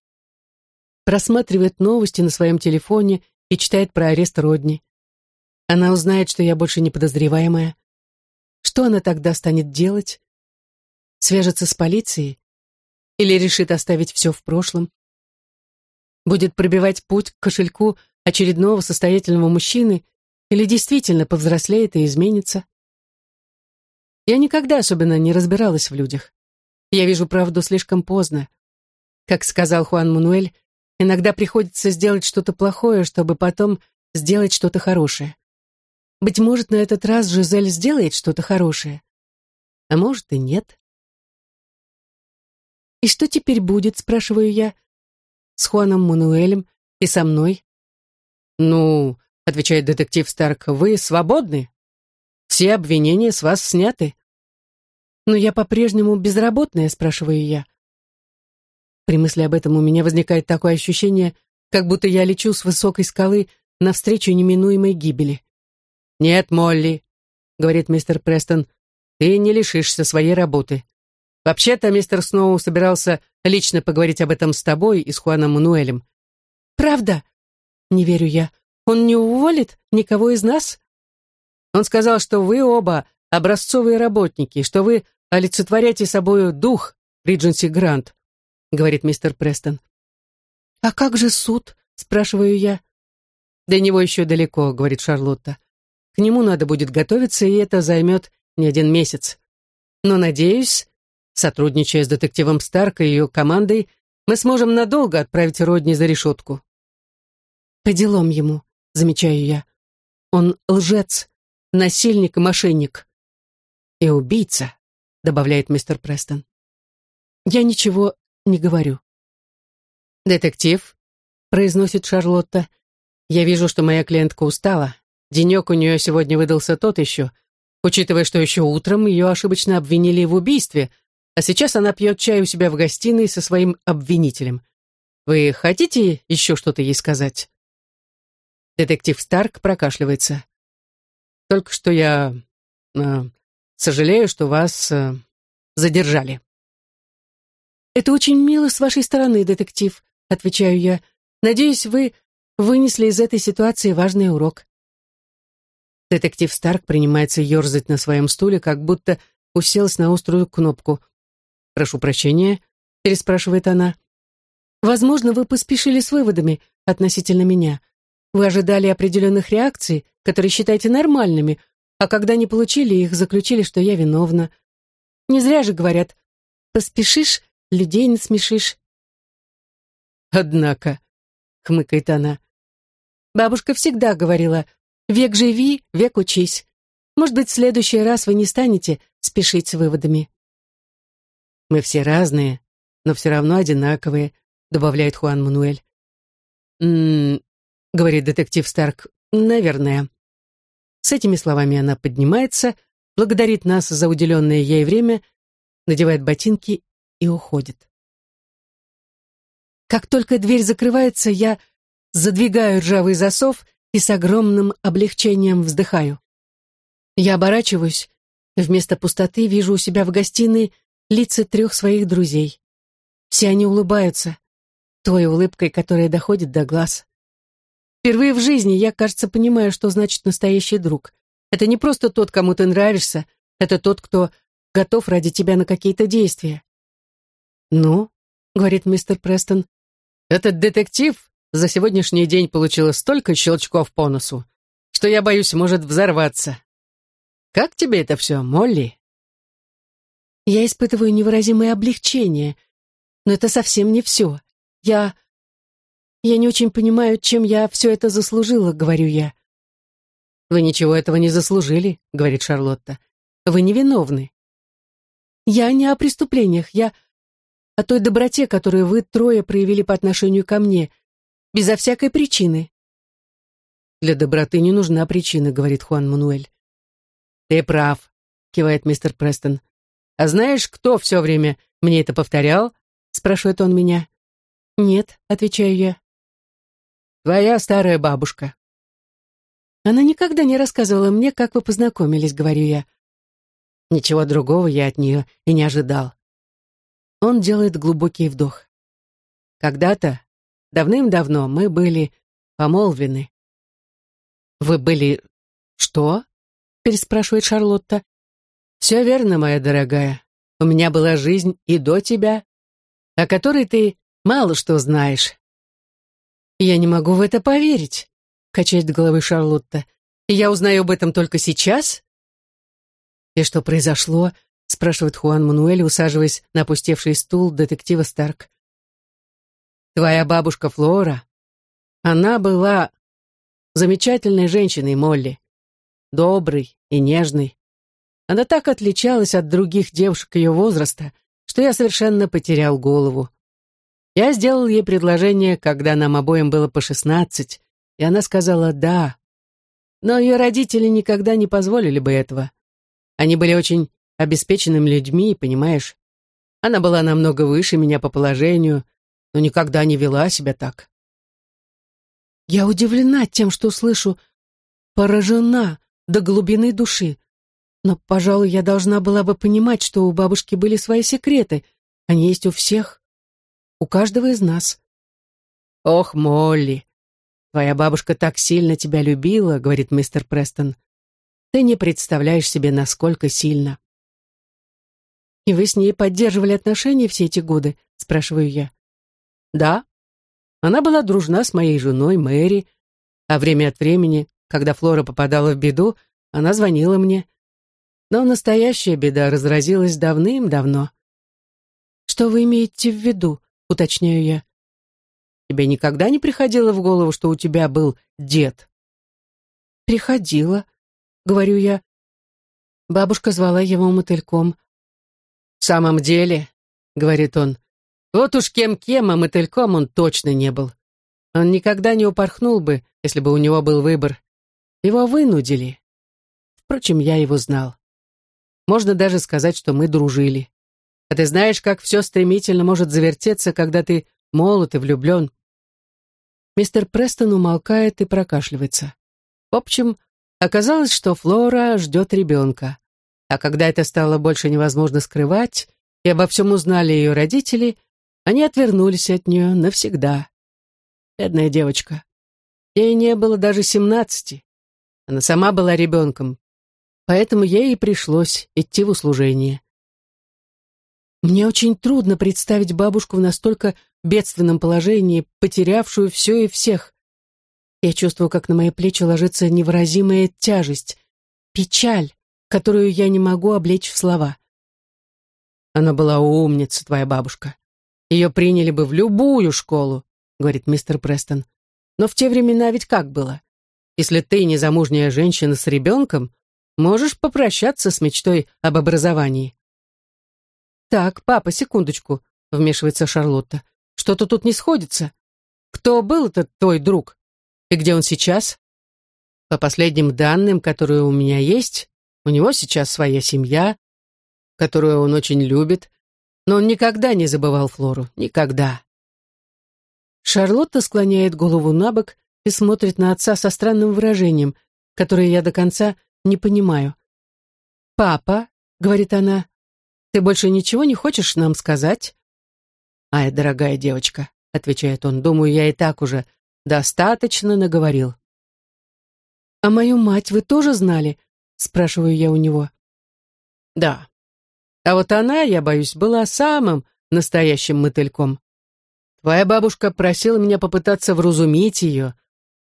просматривает новости на своем телефоне и читает про арест Родни. Она узнает, что я больше не подозреваемая. Что она тогда станет делать? Свяжется с полицией? Или решит оставить все в прошлом? Будет пробивать путь к кошельку очередного состоятельного мужчины или действительно повзрослеет и изменится? Я никогда особенно не разбиралась в людях. Я вижу правду слишком поздно. Как сказал Хуан Мануэль, иногда приходится сделать что-то плохое, чтобы потом сделать что-то хорошее. Быть может, на этот раз Жизель сделает что-то хорошее. А может и нет. «И что теперь будет?» — спрашиваю я. «С Хуаном Мануэлем и со мной?» «Ну, — отвечает детектив Старк, — вы свободны. Все обвинения с вас сняты. Но я по-прежнему безработная, спрашиваю я. При мысли об этом у меня возникает такое ощущение, как будто я лечу с высокой скалы навстречу неминуемой гибели. «Нет, Молли», — говорит мистер Престон, — «ты не лишишься своей работы. Вообще-то мистер Сноу собирался лично поговорить об этом с тобой и с Хуаном Мануэлем». «Правда?» — не верю я. «Он не уволит никого из нас?» Он сказал, что вы оба образцовые работники, что вы олицетворяете собою дух Ридженси Грант, говорит мистер Престон. А как же суд? спрашиваю я. До него еще далеко, говорит Шарлотта. К нему надо будет готовиться, и это займет не один месяц. Но, надеюсь, сотрудничая с детективом Старк и ее командой, мы сможем надолго отправить Родни за решетку. По делам ему, замечаю я. Он лжец, насильник и мошенник. И убийца, добавляет мистер Престон. Я ничего не говорю. Детектив, произносит Шарлотта. Я вижу, что моя клиентка устала. Денек у нее сегодня выдался тот еще, учитывая, что еще утром ее ошибочно обвинили в убийстве, а сейчас она пьет чай у себя в гостиной со своим обвинителем. Вы хотите еще что-то ей сказать? Детектив Старк прокашливается. Только что я э, сожалею, что вас э, задержали. Это очень мило с вашей стороны, детектив, отвечаю я. Надеюсь, вы вынесли из этой ситуации важный урок. Детектив Старк принимается ерзать на своем стуле, как будто уселась на острую кнопку. «Прошу прощения», — переспрашивает она. «Возможно, вы поспешили с выводами относительно меня. Вы ожидали определенных реакций, которые считаете нормальными, а когда не получили их, заключили, что я виновна. Не зря же говорят, поспешишь, людей не смешишь. Однако, хмыкает она, бабушка всегда говорила, век живи, век учись. Может быть, в следующий раз вы не станете спешить с выводами. Мы все разные, но все равно одинаковые, добавляет Хуан Мануэль. «М — говорит детектив Старк. «Наверное». С этими словами она поднимается, благодарит нас за уделенное ей время, надевает ботинки и уходит. Как только дверь закрывается, я задвигаю ржавый засов и с огромным облегчением вздыхаю. Я оборачиваюсь, вместо пустоты вижу у себя в гостиной лица трех своих друзей. Все они улыбаются, той улыбкой, которая доходит до глаз. Впервые в жизни я, кажется, понимаю, что значит настоящий друг. Это не просто тот, кому ты нравишься, это тот, кто готов ради тебя на какие-то действия. «Ну», — говорит мистер Престон, — «этот детектив за сегодняшний день получила столько щелчков по носу, что, я боюсь, может взорваться. Как тебе это все, Молли?» Я испытываю невыразимое облегчение, но это совсем не все. Я... Я не очень понимаю, чем я все это заслужила, говорю я. «Вы ничего этого не заслужили», — говорит Шарлотта. «Вы невиновны». «Я не о преступлениях, я о той доброте, которую вы трое проявили по отношению ко мне, безо всякой причины». «Для доброты не нужна причина», — говорит Хуан Мануэль. «Ты прав», — кивает мистер Престон. «А знаешь, кто все время мне это повторял?» — спрашивает он меня. «Нет», — отвечаю я. «Твоя старая бабушка». «Она никогда не рассказывала мне, как вы познакомились», — говорю я. Ничего другого я от нее и не ожидал. Он делает глубокий вдох. Когда-то, давным-давно, мы были помолвлены. «Вы были... что?» — переспрашивает Шарлотта. «Все верно, моя дорогая. У меня была жизнь и до тебя, о которой ты мало что знаешь». «Я не могу в это поверить», — качает головой Шарлотта. «Я узнаю об этом только сейчас?» «И что произошло?» — спрашивает Хуан Мануэль, усаживаясь на опустевший стул детектива Старк. «Твоя бабушка Флора, она была замечательной женщиной, Молли, доброй и нежной. Она так отличалась от других девушек ее возраста, что я совершенно потерял голову. Я сделал ей предложение, когда нам обоим было по шестнадцать, и она сказала «да». Но ее родители никогда не позволили бы этого. Они были очень обеспеченными людьми, понимаешь? Она была намного выше меня по положению, но никогда не вела себя так. Я удивлена тем, что слышу, поражена до глубины души. Но, пожалуй, я должна была бы понимать, что у бабушки были свои секреты. Они есть у всех, у каждого из нас. «Ох, Молли, твоя бабушка так сильно тебя любила», — говорит мистер Престон. Ты не представляешь себе, насколько сильно. «И вы с ней поддерживали отношения все эти годы?» — спрашиваю я. «Да. Она была дружна с моей женой Мэри, а время от времени, когда Флора попадала в беду, она звонила мне. Но настоящая беда разразилась давным-давно». «Что вы имеете в виду?» — уточняю я. «Тебе никогда не приходило в голову, что у тебя был дед?» «Приходило», — говорю я. Бабушка звала его мотыльком. «В самом деле», — говорит он, — «вот уж кем-кем, а мотыльком он точно не был. Он никогда не упорхнул бы, если бы у него был выбор. Его вынудили. Впрочем, я его знал. Можно даже сказать, что мы дружили. А ты знаешь, как все стремительно может завертеться, когда ты молод и влюблен?» Мистер Престон умолкает и прокашливается. В общем, Оказалось, что Флора ждет ребенка. А когда это стало больше невозможно скрывать, и обо всем узнали ее родители, они отвернулись от нее навсегда. Бедная девочка. Ей не было даже семнадцати. Она сама была ребенком, поэтому ей и пришлось идти в услужение. Мне очень трудно представить бабушку в настолько бедственном положении, потерявшую все и всех. Я чувствую, как на мои плечи ложится невыразимая тяжесть, печаль, которую я не могу облечь в слова. Она была умница, твоя бабушка. Ее приняли бы в любую школу, говорит мистер Престон. Но в те времена ведь как было? Если ты незамужняя женщина с ребенком, можешь попрощаться с мечтой об образовании. Так, папа, секундочку, вмешивается Шарлотта. Что-то тут не сходится. Кто был этот твой друг? И где он сейчас? По последним данным, которые у меня есть, у него сейчас своя семья, которую он очень любит, но он никогда не забывал Флору, никогда. Шарлотта склоняет голову на бок и смотрит на отца со странным выражением, которое я до конца не понимаю. «Папа», — говорит она, — «ты больше ничего не хочешь нам сказать?» «Ай, дорогая девочка», — отвечает он, — «думаю, я и так уже достаточно наговорил». «А мою мать вы тоже знали?» — спрашиваю я у него. «Да. А вот она, я боюсь, была самым настоящим мотыльком. Твоя бабушка просила меня попытаться вразумить ее,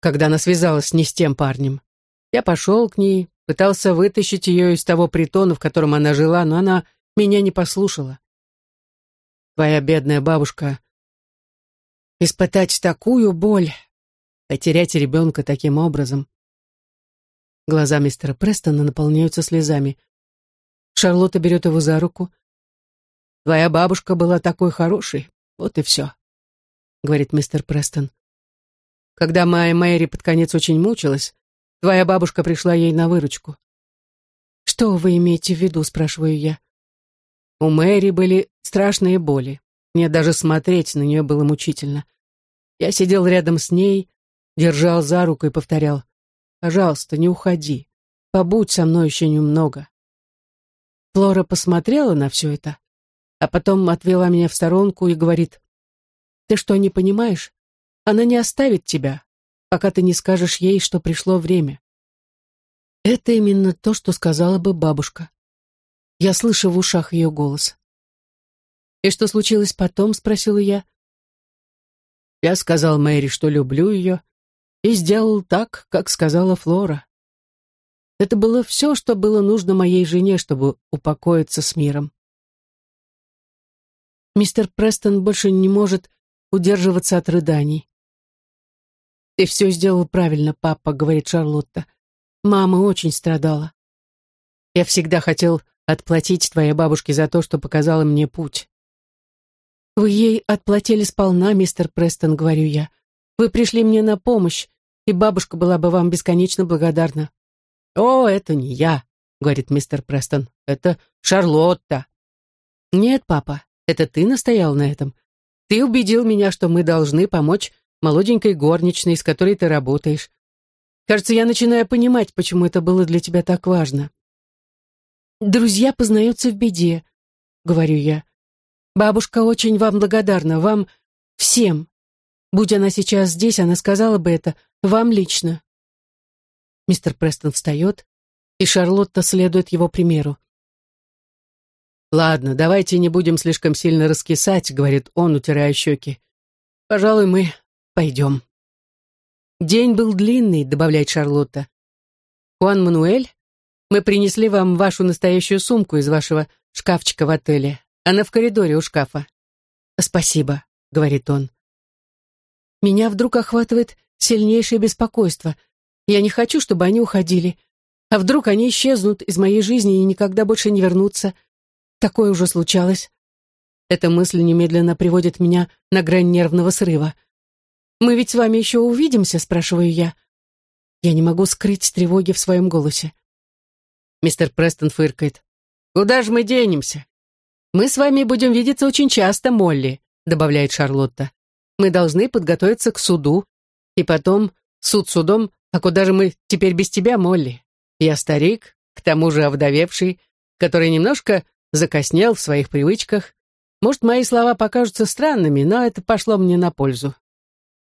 когда она связалась не с тем парнем. Я пошел к ней, пытался вытащить ее из того притона, в котором она жила, но она меня не послушала. Твоя бедная бабушка... Испытать такую боль, потерять ребенка таким образом. Глаза мистера Престона наполняются слезами. Шарлотта берет его за руку. «Твоя бабушка была такой хорошей, вот и все», — говорит мистер Престон. Когда моя Мэри под конец очень мучилась, твоя бабушка пришла ей на выручку. «Что вы имеете в виду?» — спрашиваю я. У Мэри были страшные боли. Мне даже смотреть на нее было мучительно. Я сидел рядом с ней, держал за руку и повторял, «Пожалуйста, не уходи. Побудь со мной еще немного». Флора посмотрела на все это, а потом отвела меня в сторонку и говорит, «Ты что, не понимаешь? Она не оставит тебя, пока ты не скажешь ей, что пришло время». Это именно то, что сказала бы бабушка. Я слышу в ушах ее голос. «И что случилось потом?» — спросила я. Я сказал Мэри, что люблю ее, и сделал так, как сказала Флора. Это было все, что было нужно моей жене, чтобы упокоиться с миром. Мистер Престон больше не может удерживаться от рыданий. «Ты все сделал правильно, папа», — говорит Шарлотта. «Мама очень страдала. Я всегда хотел отплатить твоей бабушке за то, что показала мне путь. «Вы ей отплатили сполна, мистер Престон», — говорю я. «Вы пришли мне на помощь, и бабушка была бы вам бесконечно благодарна». «О, это не я», — говорит мистер Престон. «Это Шарлотта». «Нет, папа, это ты настоял на этом. Ты убедил меня, что мы должны помочь молоденькой горничной, с которой ты работаешь. Кажется, я начинаю понимать, почему это было для тебя так важно». «Друзья познаются в беде», — говорю я. Бабушка очень вам благодарна, вам всем. Будь она сейчас здесь, она сказала бы это вам лично. Мистер Престон встает, и Шарлотта следует его примеру. «Ладно, давайте не будем слишком сильно раскисать», — говорит он, утирая щеки. «Пожалуй, мы пойдем». «День был длинный», — добавляет Шарлотта. «Хуан Мануэль, мы принесли вам вашу настоящую сумку из вашего шкафчика в отеле. Она в коридоре у шкафа. «Спасибо», — говорит он. Меня вдруг охватывает сильнейшее беспокойство. Я не хочу, чтобы они уходили. А вдруг они исчезнут из моей жизни и никогда больше не вернутся? Такое уже случалось. Эта мысль немедленно приводит меня на грань нервного срыва. «Мы ведь с вами еще увидимся?» — спрашиваю я. Я не могу скрыть тревоги в своем голосе. Мистер Престон фыркает. «Куда же мы денемся? «Мы с вами будем видеться очень часто, Молли», — добавляет Шарлотта. «Мы должны подготовиться к суду. И потом, суд судом, а куда же мы теперь без тебя, Молли? Я старик, к тому же овдовевший, который немножко закоснел в своих привычках. Может, мои слова покажутся странными, но это пошло мне на пользу.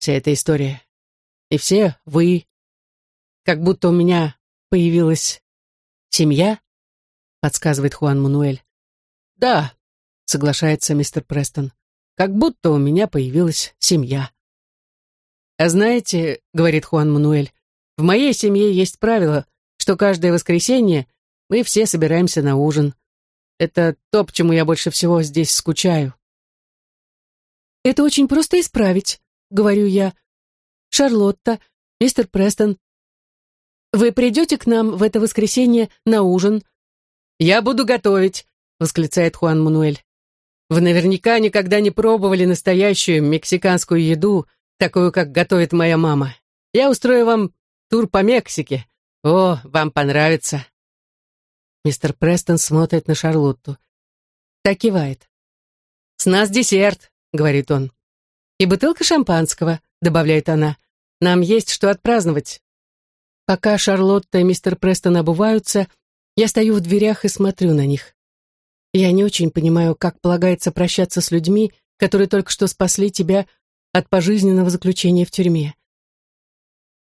Вся эта история. И все вы. Как будто у меня появилась семья, подсказывает Хуан Мануэль. «Да», — соглашается мистер Престон, «как будто у меня появилась семья». «А знаете, — говорит Хуан Мануэль, — в моей семье есть правило, что каждое воскресенье мы все собираемся на ужин. Это то, почему я больше всего здесь скучаю». «Это очень просто исправить», — говорю я. «Шарлотта, мистер Престон, вы придете к нам в это воскресенье на ужин?» «Я буду готовить», — восклицает Хуан Мануэль. «Вы наверняка никогда не пробовали настоящую мексиканскую еду, такую, как готовит моя мама. Я устрою вам тур по Мексике. О, вам понравится». Мистер Престон смотрит на Шарлотту. Так кивает. «С нас десерт», — говорит он. «И бутылка шампанского», — добавляет она. «Нам есть что отпраздновать». Пока Шарлотта и мистер Престон обуваются, Я стою в дверях и смотрю на них. Я не очень понимаю, как полагается прощаться с людьми, которые только что спасли тебя от пожизненного заключения в тюрьме.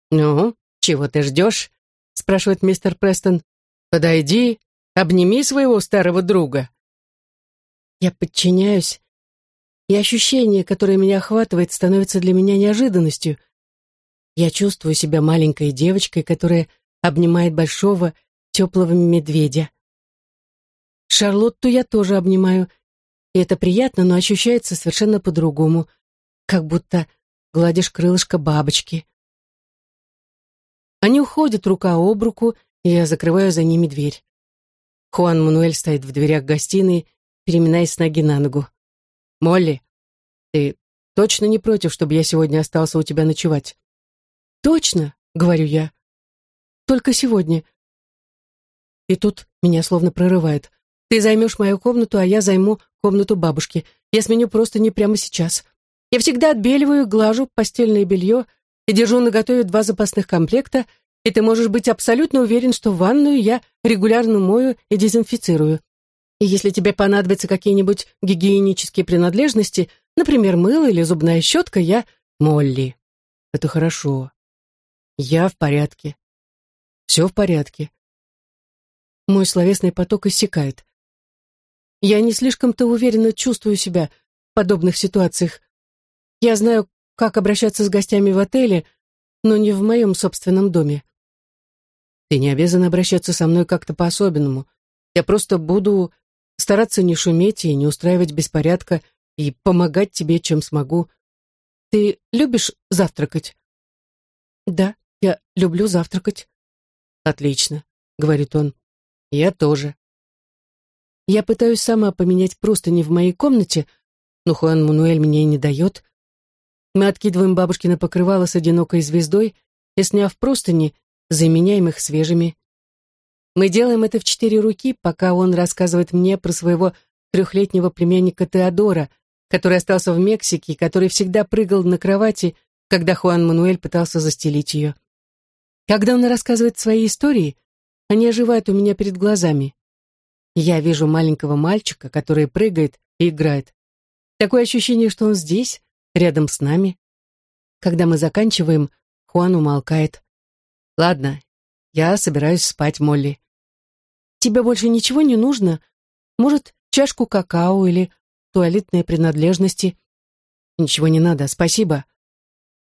«Ну, чего ты ждешь?» — спрашивает мистер Престон. «Подойди, обними своего старого друга». Я подчиняюсь, и ощущение, которое меня охватывает, становится для меня неожиданностью. Я чувствую себя маленькой девочкой, которая обнимает большого, теплого медведя. Шарлотту я тоже обнимаю, и это приятно, но ощущается совершенно по-другому, как будто гладишь крылышко бабочки. Они уходят рука об руку, и я закрываю за ними дверь. Хуан Мануэль стоит в дверях гостиной, переминаясь с ноги на ногу. «Молли, ты точно не против, чтобы я сегодня остался у тебя ночевать?» «Точно», — говорю я. «Только сегодня». И тут меня словно прорывает. «Ты займешь мою комнату, а я займу комнату бабушки. Я сменю просто не прямо сейчас. Я всегда отбеливаю, глажу постельное белье и держу наготове два запасных комплекта, и ты можешь быть абсолютно уверен, что ванную я регулярно мою и дезинфицирую. И если тебе понадобятся какие-нибудь гигиенические принадлежности, например, мыло или зубная щетка, я... Молли, это хорошо. Я в порядке. Все в порядке. Мой словесный поток иссякает. Я не слишком-то уверенно чувствую себя в подобных ситуациях. Я знаю, как обращаться с гостями в отеле, но не в моем собственном доме. Ты не обязан обращаться со мной как-то по-особенному. Я просто буду стараться не шуметь и не устраивать беспорядка и помогать тебе, чем смогу. Ты любишь завтракать? Да, я люблю завтракать. Отлично, говорит он. Я тоже. Я пытаюсь сама поменять простыни в моей комнате, но Хуан Мануэль мне не дает. Мы откидываем бабушкино покрывало с одинокой звездой и, сняв простыни, заменяем их свежими. Мы делаем это в четыре руки, пока он рассказывает мне про своего трехлетнего племянника Теодора, который остался в Мексике и который всегда прыгал на кровати, когда Хуан Мануэль пытался застелить ее. Когда он рассказывает свои истории, они оживают у меня перед глазами. Я вижу маленького мальчика, который прыгает и играет. Такое ощущение, что он здесь, рядом с нами. Когда мы заканчиваем, Хуан умолкает. «Ладно, я собираюсь спать, Молли. Тебе больше ничего не нужно? Может, чашку какао или туалетные принадлежности? Ничего не надо, спасибо.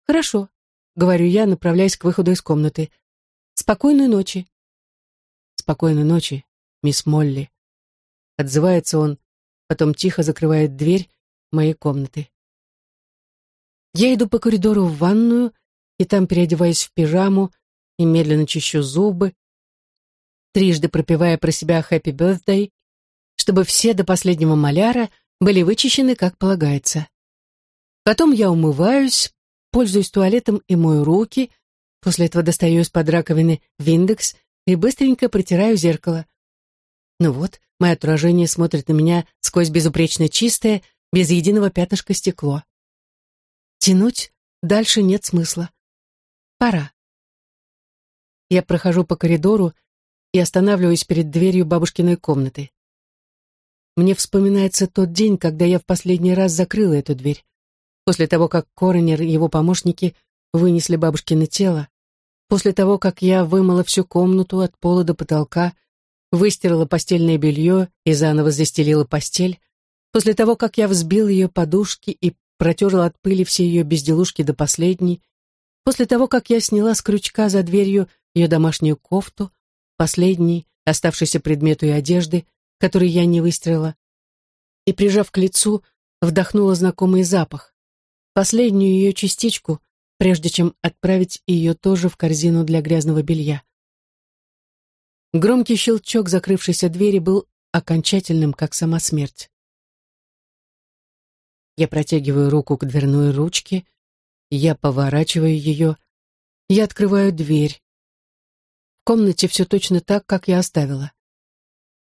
Хорошо, говорю я, направляясь к выходу из комнаты. Спокойной ночи. Спокойной ночи, мисс Молли. Отзывается он, потом тихо закрывает дверь моей комнаты. Я иду по коридору в ванную, и там переодеваюсь в пижаму, и медленно чищу зубы, трижды пропевая про себя «Happy Birthday», чтобы все до последнего маляра были вычищены, как полагается. Потом я умываюсь, пользуюсь туалетом и мою руки, после этого достаю из-под раковины виндекс и быстренько протираю зеркало. Ну вот, мое отражение смотрит на меня сквозь безупречно чистое, без единого пятнышка стекло. Тянуть дальше нет смысла. Пора. Я прохожу по коридору и останавливаюсь перед дверью бабушкиной комнаты. Мне вспоминается тот день, когда я в последний раз закрыла эту дверь. После того, как коронер и его помощники вынесли бабушкино тело, после того, как я вымыла всю комнату от пола до потолка, выстирала постельное белье и заново застелила постель, после того, как я взбил ее подушки и протерла от пыли все ее безделушки до последней, после того, как я сняла с крючка за дверью ее домашнюю кофту, последний, оставшийся предмет ее одежды, который я не выстроила, и, прижав к лицу, вдохнула знакомый запах, последнюю ее частичку, прежде чем отправить ее тоже в корзину для грязного белья. Громкий щелчок закрывшейся двери был окончательным, как сама смерть. Я протягиваю руку к дверной ручке, я поворачиваю ее, я открываю дверь комнате все точно так, как я оставила.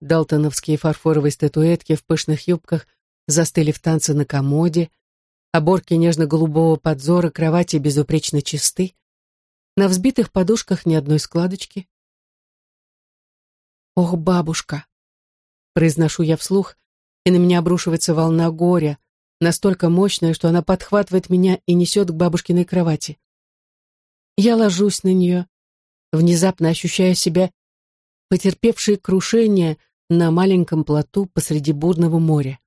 Далтоновские фарфоровые статуэтки в пышных юбках застыли в танце на комоде, оборки нежно-голубого подзора кровати безупречно чисты, на взбитых подушках ни одной складочки. Ох, бабушка! Произношу я вслух, и на меня обрушивается волна горя, настолько мощная, что она подхватывает меня и несет к бабушкиной кровати. Я ложусь на нее, внезапно ощущая себя потерпевшей крушение на маленьком плоту посреди бурного моря.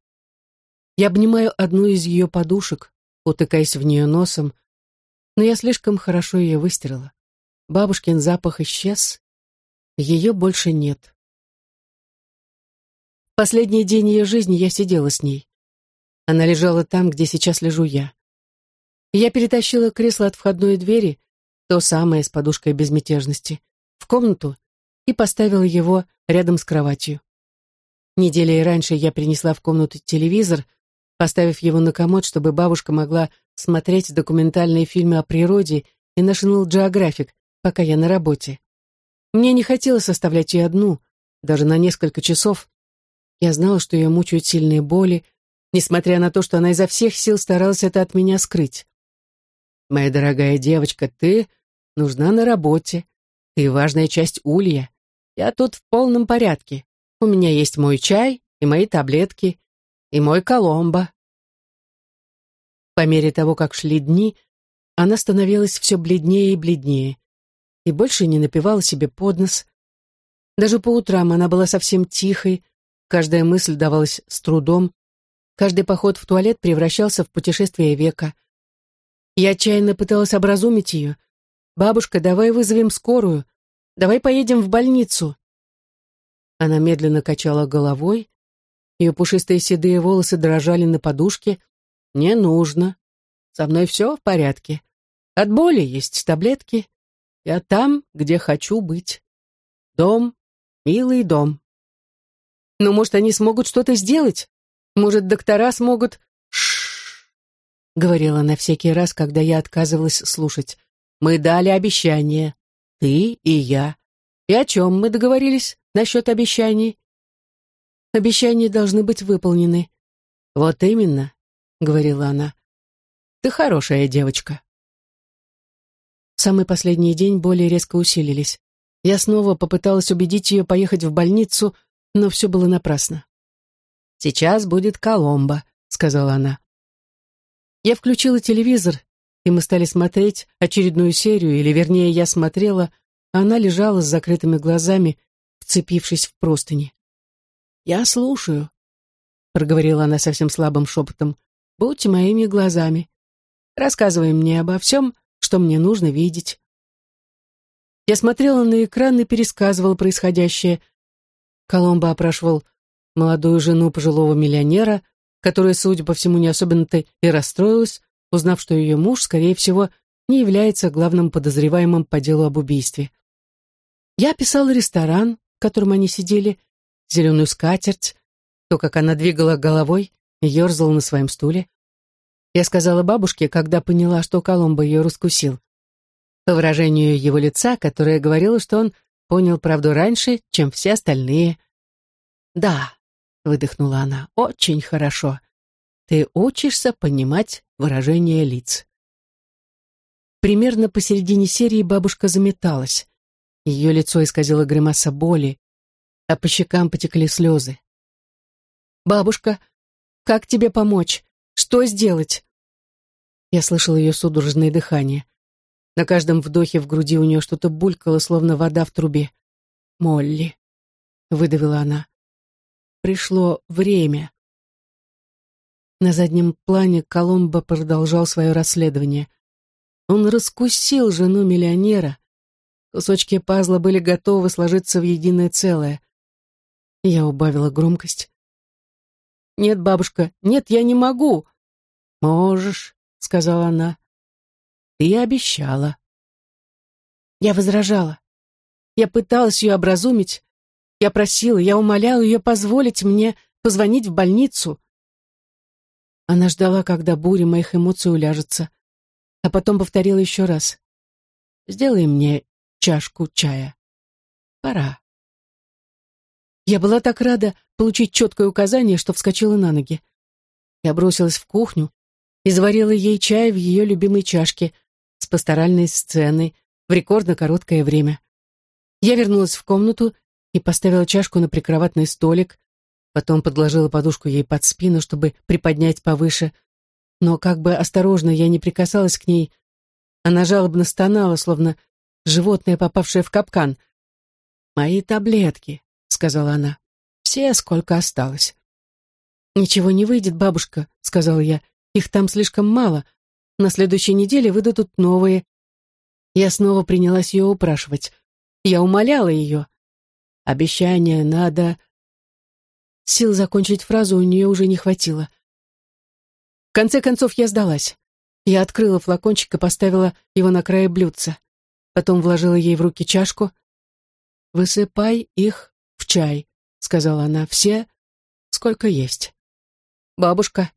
Я обнимаю одну из ее подушек, утыкаясь в нее носом, но я слишком хорошо ее выстирала. Бабушкин запах исчез, ее больше нет. Последний день ее жизни я сидела с ней. Она лежала там, где сейчас лежу я. Я перетащила кресло от входной двери, то самое с подушкой безмятежности, в комнату и поставила его рядом с кроватью. Неделей раньше я принесла в комнату телевизор, поставив его на комод, чтобы бабушка могла смотреть документальные фильмы о природе и National Geographic, пока я на работе. Мне не хотелось оставлять ее одну, даже на несколько часов. Я знала, что ее мучают сильные боли, несмотря на то, что она изо всех сил старалась это от меня скрыть. «Моя дорогая девочка, ты нужна на работе. Ты важная часть улья. Я тут в полном порядке. У меня есть мой чай и мои таблетки, и мой Коломбо. По мере того, как шли дни, она становилась все бледнее и бледнее, и больше не напевала себе под нос. Даже по утрам она была совсем тихой, каждая мысль давалась с трудом, каждый поход в туалет превращался в путешествие века. Я отчаянно пыталась образумить ее. «Бабушка, давай вызовем скорую, Давай поедем в больницу». Она медленно качала головой, ее пушистые седые волосы дрожали на подушке. «Не нужно. Со мной все в порядке. От боли есть таблетки. Я там, где хочу быть. Дом, милый дом». «Но, может, они смогут что-то сделать? Может, доктора смогут...» Говорила она всякий раз, когда я отказывалась слушать. «Мы дали обещание. Ты и я. И о чем мы договорились насчет обещаний? Обещания должны быть выполнены. Вот именно, говорила она. Ты хорошая девочка. В самый последний день боли резко усилились. Я снова попыталась убедить ее поехать в больницу, но все было напрасно. «Сейчас будет Коломбо», — сказала она. Я включила телевизор и мы стали смотреть очередную серию, или вернее, я смотрела, а она лежала с закрытыми глазами, вцепившись в простыни. «Я слушаю», — проговорила она совсем слабым шепотом, — «будьте моими глазами. Рассказывай мне обо всем, что мне нужно видеть». Я смотрела на экран и пересказывала происходящее. Коломбо опрашивал молодую жену пожилого миллионера, которая, судя по всему, не особенно-то и расстроилась, узнав, что ее муж, скорее всего, не является главным подозреваемым по делу об убийстве. Я описала ресторан, в котором они сидели, зеленую скатерть, то, как она двигала головой и ерзала на своем стуле. Я сказала бабушке, когда поняла, что Коломбо ее раскусил. По выражению его лица, которое говорило, что он понял правду раньше, чем все остальные. «Да», — выдохнула она, — «очень хорошо. Ты учишься понимать выражение лиц. Примерно посередине серии бабушка заметалась. Ее лицо исказило гримаса боли, а по щекам потекли слезы. «Бабушка, как тебе помочь? Что сделать?» Я слышал ее судорожное дыхание. На каждом вдохе в груди у нее что-то булькало, словно вода в трубе. «Молли», — выдавила она. «Пришло время». На заднем плане Коломбо продолжал свое расследование. Он раскусил жену миллионера. Кусочки пазла были готовы сложиться в единое целое. Я убавила громкость. «Нет, бабушка, нет, я не могу!» «Можешь», — сказала она. «Ты обещала». Я возражала. Я пыталась ее образумить. Я просила, я умоляла ее позволить мне позвонить в больницу. Она ждала, когда буря моих эмоций уляжется, а потом повторила еще раз. «Сделай мне чашку чая. Пора». Я была так рада получить четкое указание, что вскочила на ноги. Я бросилась в кухню и заварила ей чай в ее любимой чашке с пасторальной сценой в рекордно короткое время. Я вернулась в комнату, и поставила чашку на прикроватный столик, потом подложила подушку ей под спину, чтобы приподнять повыше, но как бы осторожно я не прикасалась к ней, она жалобно стонала, словно животное, попавшее в капкан. «Мои таблетки», — сказала она, — «все, сколько осталось». «Ничего не выйдет, бабушка», — сказала я, — «их там слишком мало. На следующей неделе выдадут новые». Я снова принялась ее упрашивать. Я умоляла ее. Обещание надо... Сил закончить фразу у нее уже не хватило. В конце концов я сдалась. Я открыла флакончик и поставила его на край блюдца. Потом вложила ей в руки чашку. «Высыпай их в чай», — сказала она, — «все, сколько есть». «Бабушка,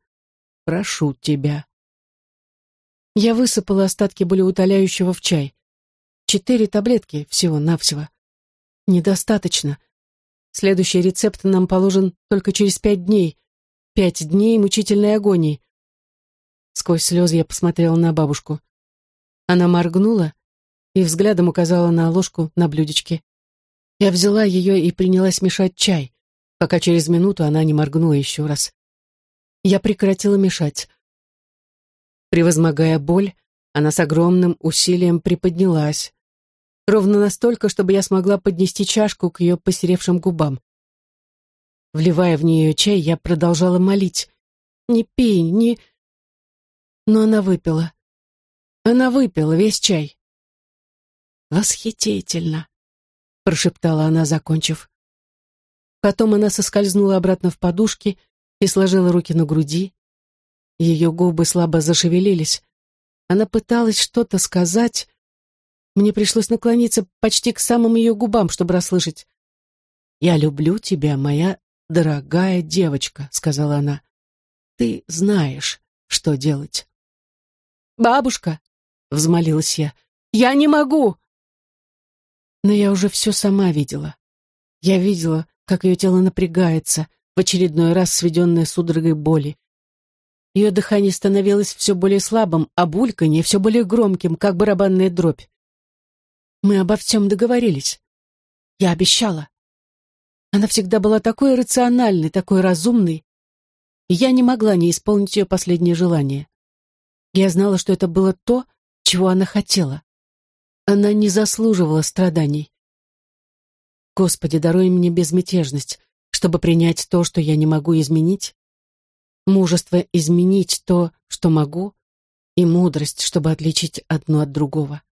прошу тебя». Я высыпала остатки болеутоляющего в чай. Четыре таблетки всего-навсего. Недостаточно. Следующий рецепт нам положен только через пять дней. Пять дней мучительной агонии. Сквозь слезы я посмотрела на бабушку. Она моргнула и взглядом указала на ложку на блюдечке. Я взяла ее и принялась мешать чай, пока через минуту она не моргнула еще раз. Я прекратила мешать. Превозмогая боль, она с огромным усилием приподнялась. Ровно настолько, чтобы я смогла поднести чашку к ее посеревшим губам. Вливая в нее чай, я продолжала молить. «Не пей, не...» Но она выпила. Она выпила весь чай. «Восхитительно!» — прошептала она, закончив. Потом она соскользнула обратно в подушки и сложила руки на груди. Ее губы слабо зашевелились. Она пыталась что-то сказать. Мне пришлось наклониться почти к самым ее губам, чтобы расслышать. «Я люблю тебя, моя дорогая девочка», — сказала она. «Ты знаешь, что делать». «Бабушка», — взмолилась я, — «я не могу». Но я уже все сама видела. Я видела, как ее тело напрягается, в очередной раз сведенное судорогой боли. Ее дыхание становилось все более слабым, а бульканье все более громким, как барабанная дробь. Мы обо всем договорились. Я обещала. Она всегда была такой рациональной, такой разумной, и я не могла не исполнить ее последнее желание. Я знала, что это было то, чего она хотела. Она не заслуживала страданий. Господи, даруй мне безмятежность, чтобы принять то, что я не могу изменить, мужество изменить то, что могу, и мудрость, чтобы отличить одно от другого.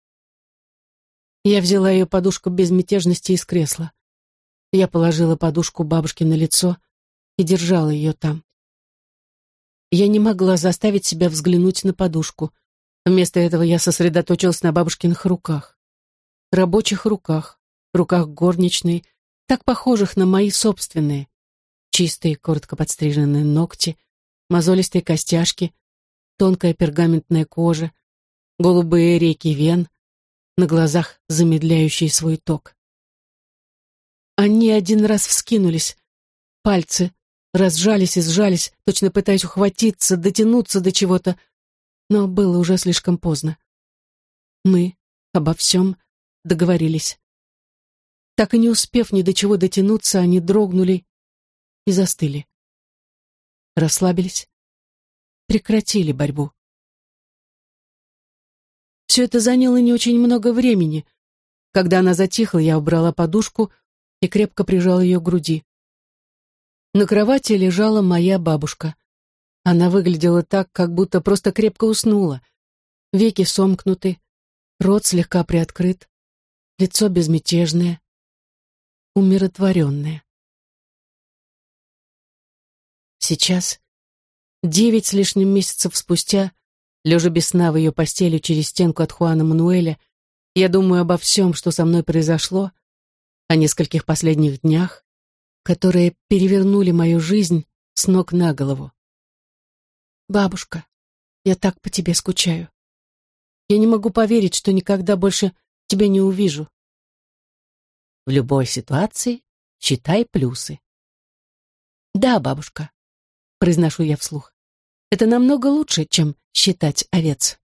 Я взяла ее подушку безмятежности из кресла. Я положила подушку бабушке на лицо и держала ее там. Я не могла заставить себя взглянуть на подушку. Вместо этого я сосредоточилась на бабушкиных руках. Рабочих руках, руках горничной, так похожих на мои собственные. Чистые, коротко подстриженные ногти — мозолистые костяшки, тонкая пергаментная кожа, голубые реки вен, на глазах замедляющий свой ток. Они один раз вскинулись, пальцы разжались и сжались, точно пытаясь ухватиться, дотянуться до чего-то, но было уже слишком поздно. Мы обо всем договорились. Так и не успев ни до чего дотянуться, они дрогнули и застыли расслабились, прекратили борьбу. Все это заняло не очень много времени. Когда она затихла, я убрала подушку и крепко прижала ее к груди. На кровати лежала моя бабушка. Она выглядела так, как будто просто крепко уснула. Веки сомкнуты, рот слегка приоткрыт, лицо безмятежное, умиротворенное. Сейчас, девять с лишним месяцев спустя, лежа без сна в ее постели через стенку от Хуана Мануэля, я думаю обо всем, что со мной произошло, о нескольких последних днях, которые перевернули мою жизнь с ног на голову. «Бабушка, я так по тебе скучаю. Я не могу поверить, что никогда больше тебя не увижу». В любой ситуации считай плюсы. «Да, бабушка», произношу я вслух. Это намного лучше, чем считать овец.